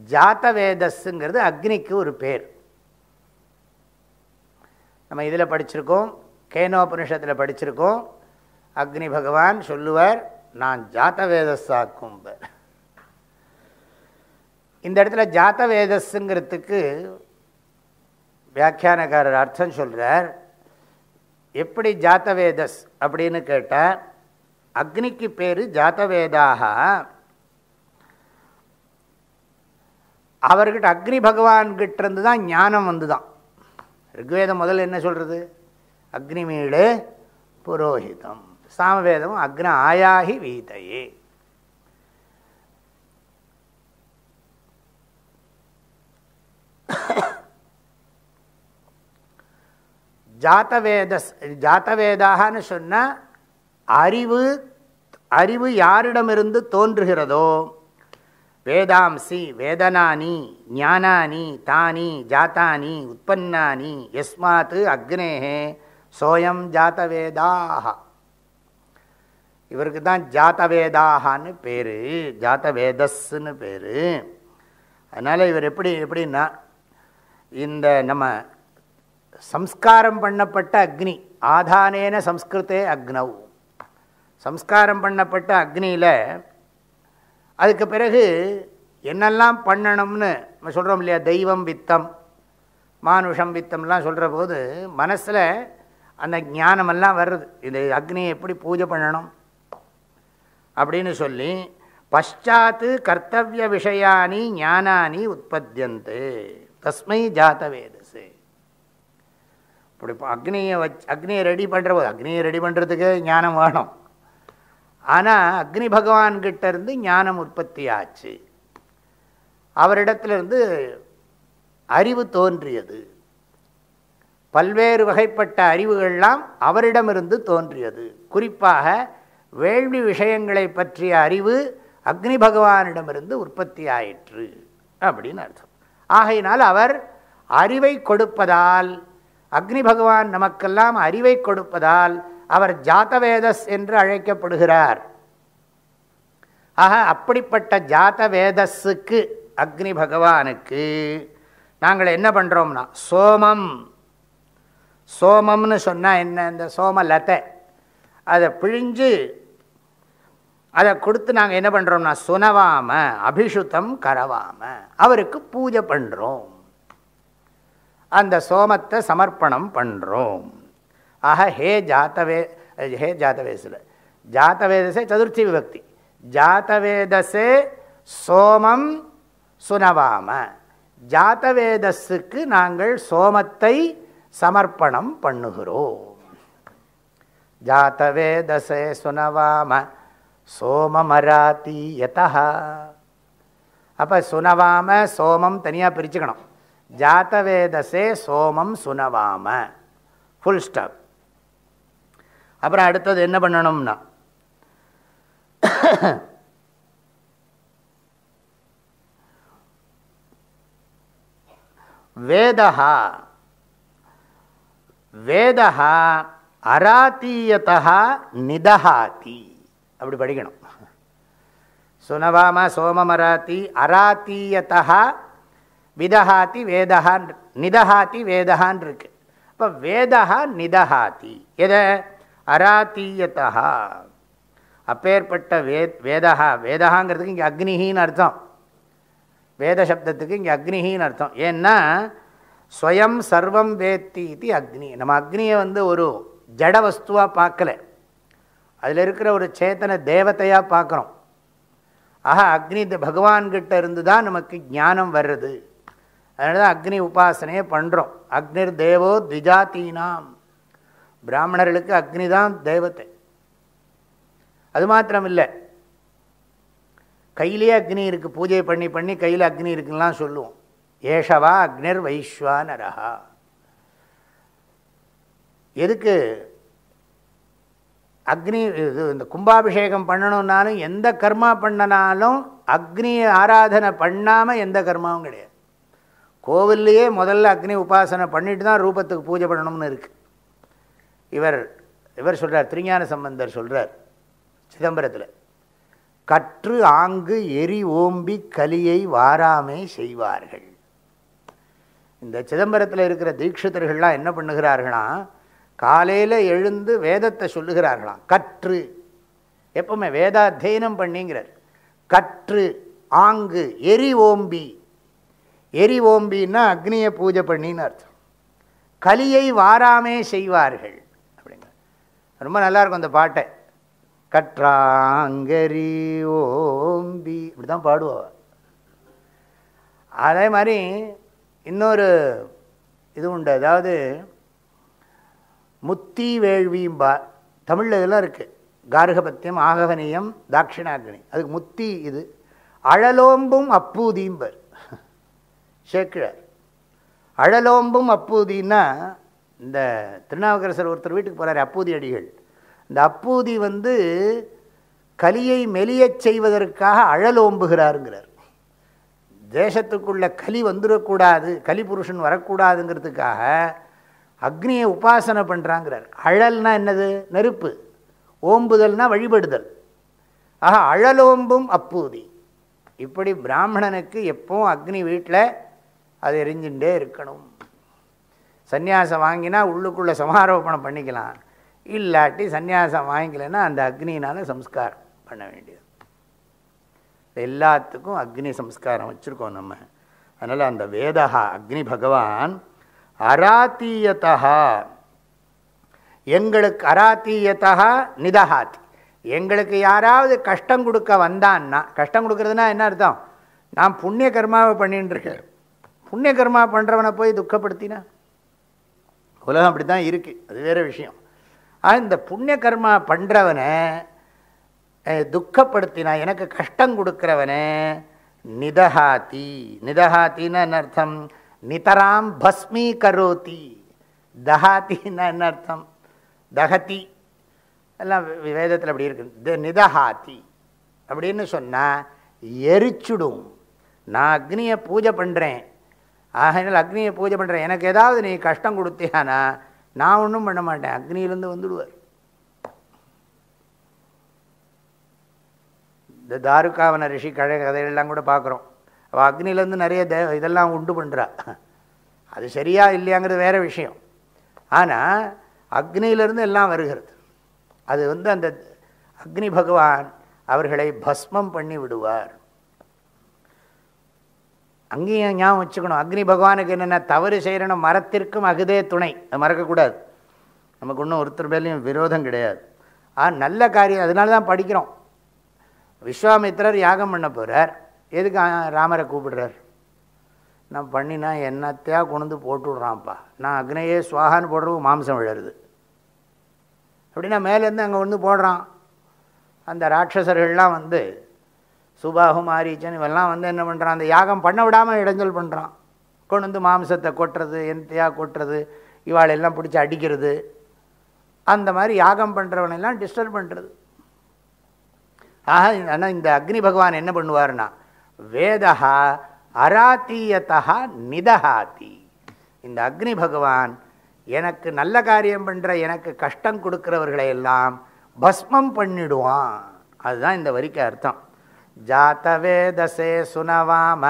ஜாத்தவேதஸுங்கிறது அக்னிக்கு ஒரு பேர் நம்ம இதில் படிச்சிருக்கோம் கேனோபனிஷத்தில் படிச்சிருக்கோம். அக்னி பகவான் சொல்லுவார் நான் ஜாத்தவேதஸாக்கும் இந்த இடத்துல ஜாத்தவேதஸுங்கிறதுக்கு வியாக்கியானக்காரர் அர்த்தம் சொல்கிறார் எப்படி ஜாத்தவேதஸ் அப்படின்னு கேட்டால் அக்னிக்கு பேர் ஜாத்தவேதாக. அவர்கிட்ட அக்னி பகவான்கிட்டருந்து தான் ஞானம் வந்து தான் ரிக்வேதம் முதல்ல என்ன சொல்கிறது அக்னிமீடு புரோஹிதம். சாமவேதம் அக்ன ஆயாகி வீதையே. ஜாத்தவேதஸ் ஜாத்தவேதாகனு சொன்னால் அறிவு அறிவு யாரிடமிருந்து தோன்றுகிறதோ? வேதாம்சி வேதனானி ஞானானி தானி ஜாத்தானி உற்பன்னானி எஸ்மாத் அக்னேகே சோயம் ஜாத்தவேதாக இவருக்கு தான் ஜாத்தவேதாகான்னு பேர் ஜாத்தவேதஸ்ன்னு பேர். அதனால் இவர் எப்படி எப்படின்னா இந்த நம்ம சம்ஸ்காரம் பண்ணப்பட்ட அக்னி ஆதானேன சம்ஸ்கிருத்தே அக்னவ் சம்ஸ்காரம் பண்ணப்பட்ட அக்னியில் அதுக்கு பிறகு என்னெல்லாம் பண்ணணும்னு நம்ம சொல்கிறோம் இல்லையா தெய்வம் வித்தம் மானுஷம் வித்தம்லாம் சொல்கிற போது மனசில் அந்த ஞானமெல்லாம் வருது. இந்த அக்னியை எப்படி பூஜை பண்ணணும்? அப்படின்னு சொல்லி பஷாத்து கர்த்தவிய விஷயானி ஞானானி உற்பத்தியந்து தஸ்மை ஜாத வேதசே. இப்படி அக்னியை வச் அக்னியை ரெடி பண்ணுற போது அக்னியை ரெடி பண்ணுறதுக்கு ஞானம் வேணும். ஆனால் அக்னி பகவான்கிட்ட இருந்து ஞானம் உற்பத்தி ஆச்சு. அவரிடத்துலேருந்து அறிவு தோன்றியது. பல்வேறு வகைப்பட்ட அறிவுகள்லாம் அவரிடமிருந்து தோன்றியது. குறிப்பாக வேள்வி விஷயங்களை பற்றிய அறிவு அக்னி பகவானிடமிருந்து உற்பத்தி ஆயிற்று அப்படின்னு அர்த்தம். ஆகையினால் அவர் அறிவை கொடுப்பதால் அக்னி பகவான் நமக்கெல்லாம் அறிவை கொடுப்பதால் அவர் ஜாத்தவேதஸ் என்று அழைக்கப்படுகிறார். ஆக அப்படிப்பட்ட ஜாத்தவேதஸுக்கு அக்னி பகவானுக்கு நாங்கள் என்ன பண்ணுறோம்னா சோமம் சோமம்னு சொன்னால் என்ன? இந்த சோமலத்தை அதை பிழிஞ்சு அதை கொடுத்து நாங்கள் என்ன பண்ணுறோம்னா சுனவாம அபிஷுத்தம் கரவாம அவருக்கு பூஜை பண்ணுறோம் அந்த சோமத்தை சமர்ப்பணம் பண்ணுறோம் ஆக ஹே ஜாத்தவே ஹே ஜாத்தவேசில் ஜாத்தவேதசே சதுர்த்தி விபக்தி. ஜாத்தவேதசே சோமம் சுனவாம. ஜாத்தவேதஸுக்கு நாங்கள் சோமத்தை சமர்ப்பணம் பண்ணுகிறோம் ஜாத்தவேதசே சுனவாம சோமமராத்தி யதா. அப்போ சுனவாம சோமம் தனியாக பிரிச்சுக்கணும். ஜாத்தவேதசே சோமம் சுனவாம. ஃபுல் ஸ்டாப் அப்புறம் அடுத்தது என்ன பண்ணணும்னா வேதா வேதா அராத்தீயத்தா நிதஹாதி. அப்படி படிக்கணும். சுனவாம சோமமராத்தி அராத்தீயத்தா விதஹாத்தி வேதஹான் நிதஹாத்தி வேதஹான் இருக்கு இப்போ வேதா நிதஹாத்தி எதை? அராத்தீயத்தா அப்பேற்பட்ட வே வேதா வேதகாங்கிறதுக்கு இங்கே அக்னிகின்னு அர்த்தம். வேத சப்தத்துக்கு இங்கே அக்னிகின்னு அர்த்தம். ஏன்னா ஸ்வயம் சர்வம் வேத்தி இது அக்னி. நம்ம அக்னியை வந்து ஒரு ஜட வஸ்துவாக பார்க்கல. அதில் இருக்கிற ஒரு சேத்தன தேவத்தையாக பார்க்குறோம். ஆஹா அக்னி பகவான்கிட்ட இருந்து தான் நமக்கு ஞானம் வர்றது. அதனால தான் அக்னி உபாசனையே பண்ணுறோம் அக்னிர் தேவோ த்விஜாத்தீனாம் பிராமணர்களுக்கு அக்னி தான் தெய்வத்தை அது மாத்திரம் இல்லை கையிலே அக்னி இருக்குது பூஜை பண்ணி பண்ணி கையில் அக்னி இருக்குலாம் சொல்லுவோம். ஏஷவா அக்னிர் வைஸ்வானரஹா எதுக்கு அக்னி இது இந்த கும்பாபிஷேகம் பண்ணணுன்னாலும் எந்த கர்மா பண்ணனாலும் அக்னி ஆராதனை பண்ணாமல் எந்த கர்மாவும் கிடையாது. கோவில்லையே முதல்ல அக்னி உபாசனை பண்ணிட்டு தான் ரூபத்துக்கு பூஜை பண்ணணும்னு இருக்குது இவர் இவர் சொல்கிறார் திருஞான சம்பந்தர் சொல்கிறார் சிதம்பரத்தில் கற்று ஆங்கு எரி ஓம்பி கலியை வாராமே செய்வார்கள். இந்த சிதம்பரத்தில் இருக்கிற தீட்சிதர்கள்லாம் என்ன பண்ணுகிறார்களாம் காலையில் எழுந்து வேதத்தை சொல்லுகிறார்களாம். கற்று. எப்பவுமே வேதாத்தியனம் பண்ணிங்கிறார். கற்று ஆங்கு எரி ஓம்பி. எரி ஓம்பின்னா அக்னியை பூஜை பண்ணின்னு அர்த்தம். கலியை வாராமே செய்வார்கள் அப்படிங்க ரொம்ப நல்லாயிருக்கும் அந்த பாட்டை. கற்றாங்கரி ஓம்பி. இப்படி தான் பாடுவோம் அதே மாதிரி இன்னொரு இது உண்டு. அதாவது முத்தி வேள்வியும்பா தமிழில் இதெல்லாம் இருக்குது கார்கபத்தியம் ஆகவனியம் தாட்சிணாக்னி. அதுக்கு முத்தி இது. அழலோம்பும் அப்பூதியும்பர் சேக்கிழார் அழலோம்பும் அப்பூதின்னா இந்த திருநாவுக்கரசர் ஒருத்தர் வீட்டுக்கு போகிறார் அப்பூதி அடிகள். இந்த அப்பூதி வந்து கலியை மெலியச் செய்வதற்காக அழலோம்புகிறாருங்கிறார். தேசத்துக்குள்ள கலி வந்துடக்கூடாது கலி புருஷன் வரக்கூடாதுங்கிறதுக்காக அக்னியை உபாசனை பண்ணுறாங்கிறார் அழல்னா என்னது? நெருப்பு. ஓம்புதல்னால் வழிபடுதல். ஆக அழலோம்பும் அப்பூதி. இப்படி பிராமணனுக்கு எப்போவும் அக்னி வீட்டில் அது எரிஞ்சுட்டே இருக்கணும். சந்நியாசம் வாங்கினா உள்ளுக்குள்ளே சமாரோபணம் பண்ணிக்கலாம். இல்லாட்டி சந்நியாசம் வாங்கிக்கலன்னா அந்த அக்னியினால் சம்ஸ்காரம் பண்ண வேண்டியது. எல்லாத்துக்கும் அக்னி சம்ஸ்காரம் வச்சுருக்கோம் நம்ம. அதனால் அந்த வேதா அக்னி பகவான் அராத்தீயத்தா எங்களுக்கு அராத்தீயத்தா நிதஹாத்தி எங்களுக்கு யாராவது கஷ்டம் கொடுக்க வந்தான்னா கஷ்டம் கொடுக்கறதுனா என்ன அர்த்தம்? நான் புண்ணிய கர்மாவை பண்ணின்னு இருக்கேன். புண்ணிய கர்மா பண்ணுறவனை போய் துக்கப்படுத்தினா? உலகம் அப்படி தான் இருக்குது அது வேறு விஷயம். ஆனால் இந்த புண்ணிய கர்மா பண்ணுறவனை துக்கப்படுத்தினா எனக்கு கஷ்டம் கொடுக்குறவனே நிதஹாத்தி நிதஹாத்தின்னு என்ன அர்த்தம்? நிதராம் பஸ்மீ கரோத்தி தஹாத்தின்னா என்ன அர்த்தம்? தகதி எல்லாம் வேதத்தில் அப்படி இருக்கு. நிதஹாத்தி அப்படின்னு சொன்னால் எரிச்சுடும். நான் அக்னியை பூஜை பண்ணுறேன் ஆகையினால் அக்னியை பூஜை பண்ணுறேன் எனக்கு ஏதாவது நீ கஷ்டம் கொடுத்தியானா நான் ஒன்றும் பண்ண மாட்டேன். அக்னியிலேருந்து வந்துடுவார். இந்த தாருக்காவன ரிஷி கழக கதையெல்லாம் கூட பார்க்குறோம். அவள் அக்னிலேருந்து நிறைய தே இதெல்லாம் உண்டு பண்ணுறா அது சரியா இல்லையாங்கிறது வேறு விஷயம். ஆனால் அக்னியிலேருந்து எல்லாம் வருகிறது. அது வந்து அந்த அக்னி பகவான் அவர்களை பஸ்மம் பண்ணி விடுவார். அங்கேயும் ஞாபகம் வச்சுக்கணும். அக்னி பகவானுக்கு என்னென்ன தவறு செய்கிறனும் மரத்திற்கும் அகுதே துணை. அது மறக்கக்கூடாது. நமக்கு ஒன்றும் ஒருத்தர் மேலேயும் விரோதம் கிடையாது. ஆ நல்ல காரியம். அதனால தான் படிக்கிறோம். விஸ்வாமித்திரர் யாகம் பண்ண போகிறார் எதுக்கு ராமரை கூப்பிடுறார்? நான் பண்ணினா என்னத்தையா கொண்டு போட்டு விட்றான்ப்பா நான் அக்னையே சுவாகான்னு போடுறது மாம்சம் விழருது. அப்படின்னா மேலேருந்து அங்கே வந்து போடுறான். அந்த ராட்சசர்கள்லாம் வந்து சுபாகு மாரீச்சன் இவெல்லாம் வந்து என்ன பண்ணுறான் அந்த யாகம் பண்ண விடாமல் இடைஞ்சல் பண்ணுறான் கொண்டு வந்து மாம்சத்தை கொட்டுறது என்னத்தையாக கொட்டுறது இவாளெல்லாம் பிடிச்சி அடிக்கிறது. அந்த மாதிரி யாகம் பண்ணுறவனெல்லாம் டிஸ்டர்ப் பண்ணுறது ஆக ஆனால் இந்த அக்னி பகவான் என்ன பண்ணுவார்னா வேதா அராத்தீயத்தா நிதஹாத்தி இந்த அக்னி பகவான் எனக்கு நல்ல காரியம் பண்ணுற எனக்கு கஷ்டம் கொடுக்குறவர்களை எல்லாம் பஸ்மம் பண்ணிடுவான். அதுதான் இந்த வரிக்கு அர்த்தம். ஜாத்தவேதசே சுனவாம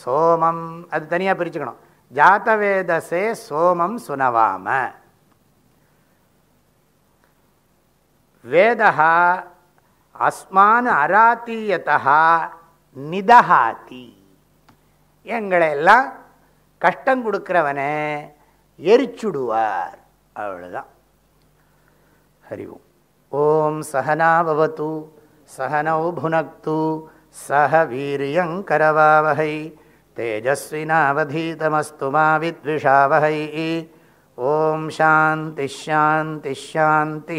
சோமம் அது தனியாக பிரிச்சுக்கணும். ஜாத்தவேதசே சோமம் சுனவாம. வேதா அஸ்மான் அராத்தீயத்தா நிதஹாத்தி எங்களை எல்லாம் கஷ்டம் கொடுக்குறவனை எரிச்சுடுவார். அவ்வளோதான் ஹரிவோம் ஓம். சகனாபவத்து சகனௌ புனக்து சக வீரியங்கரவாவகை தேஜஸ்வினாவதீதமஸ்து மாவித்விஷாவகை ஓம் சாந்தி ஷாந்தி ஷாந்தி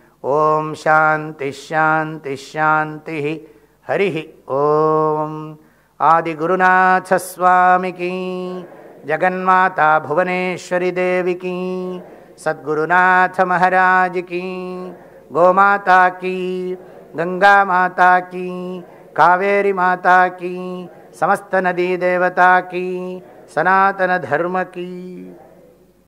ॐ शान्तिश्शान्तिश्शान्तिः हरिः ॐ आदिगुरुनाथस्वामिकी जगन्माता भुवनेश्वरीदेविकी सद्गुरुनाथमहाराजकी गोमाता की गङ्गा माता की, कावेरी माता की, समस्त नदी देवता की, सनातन धर्म की।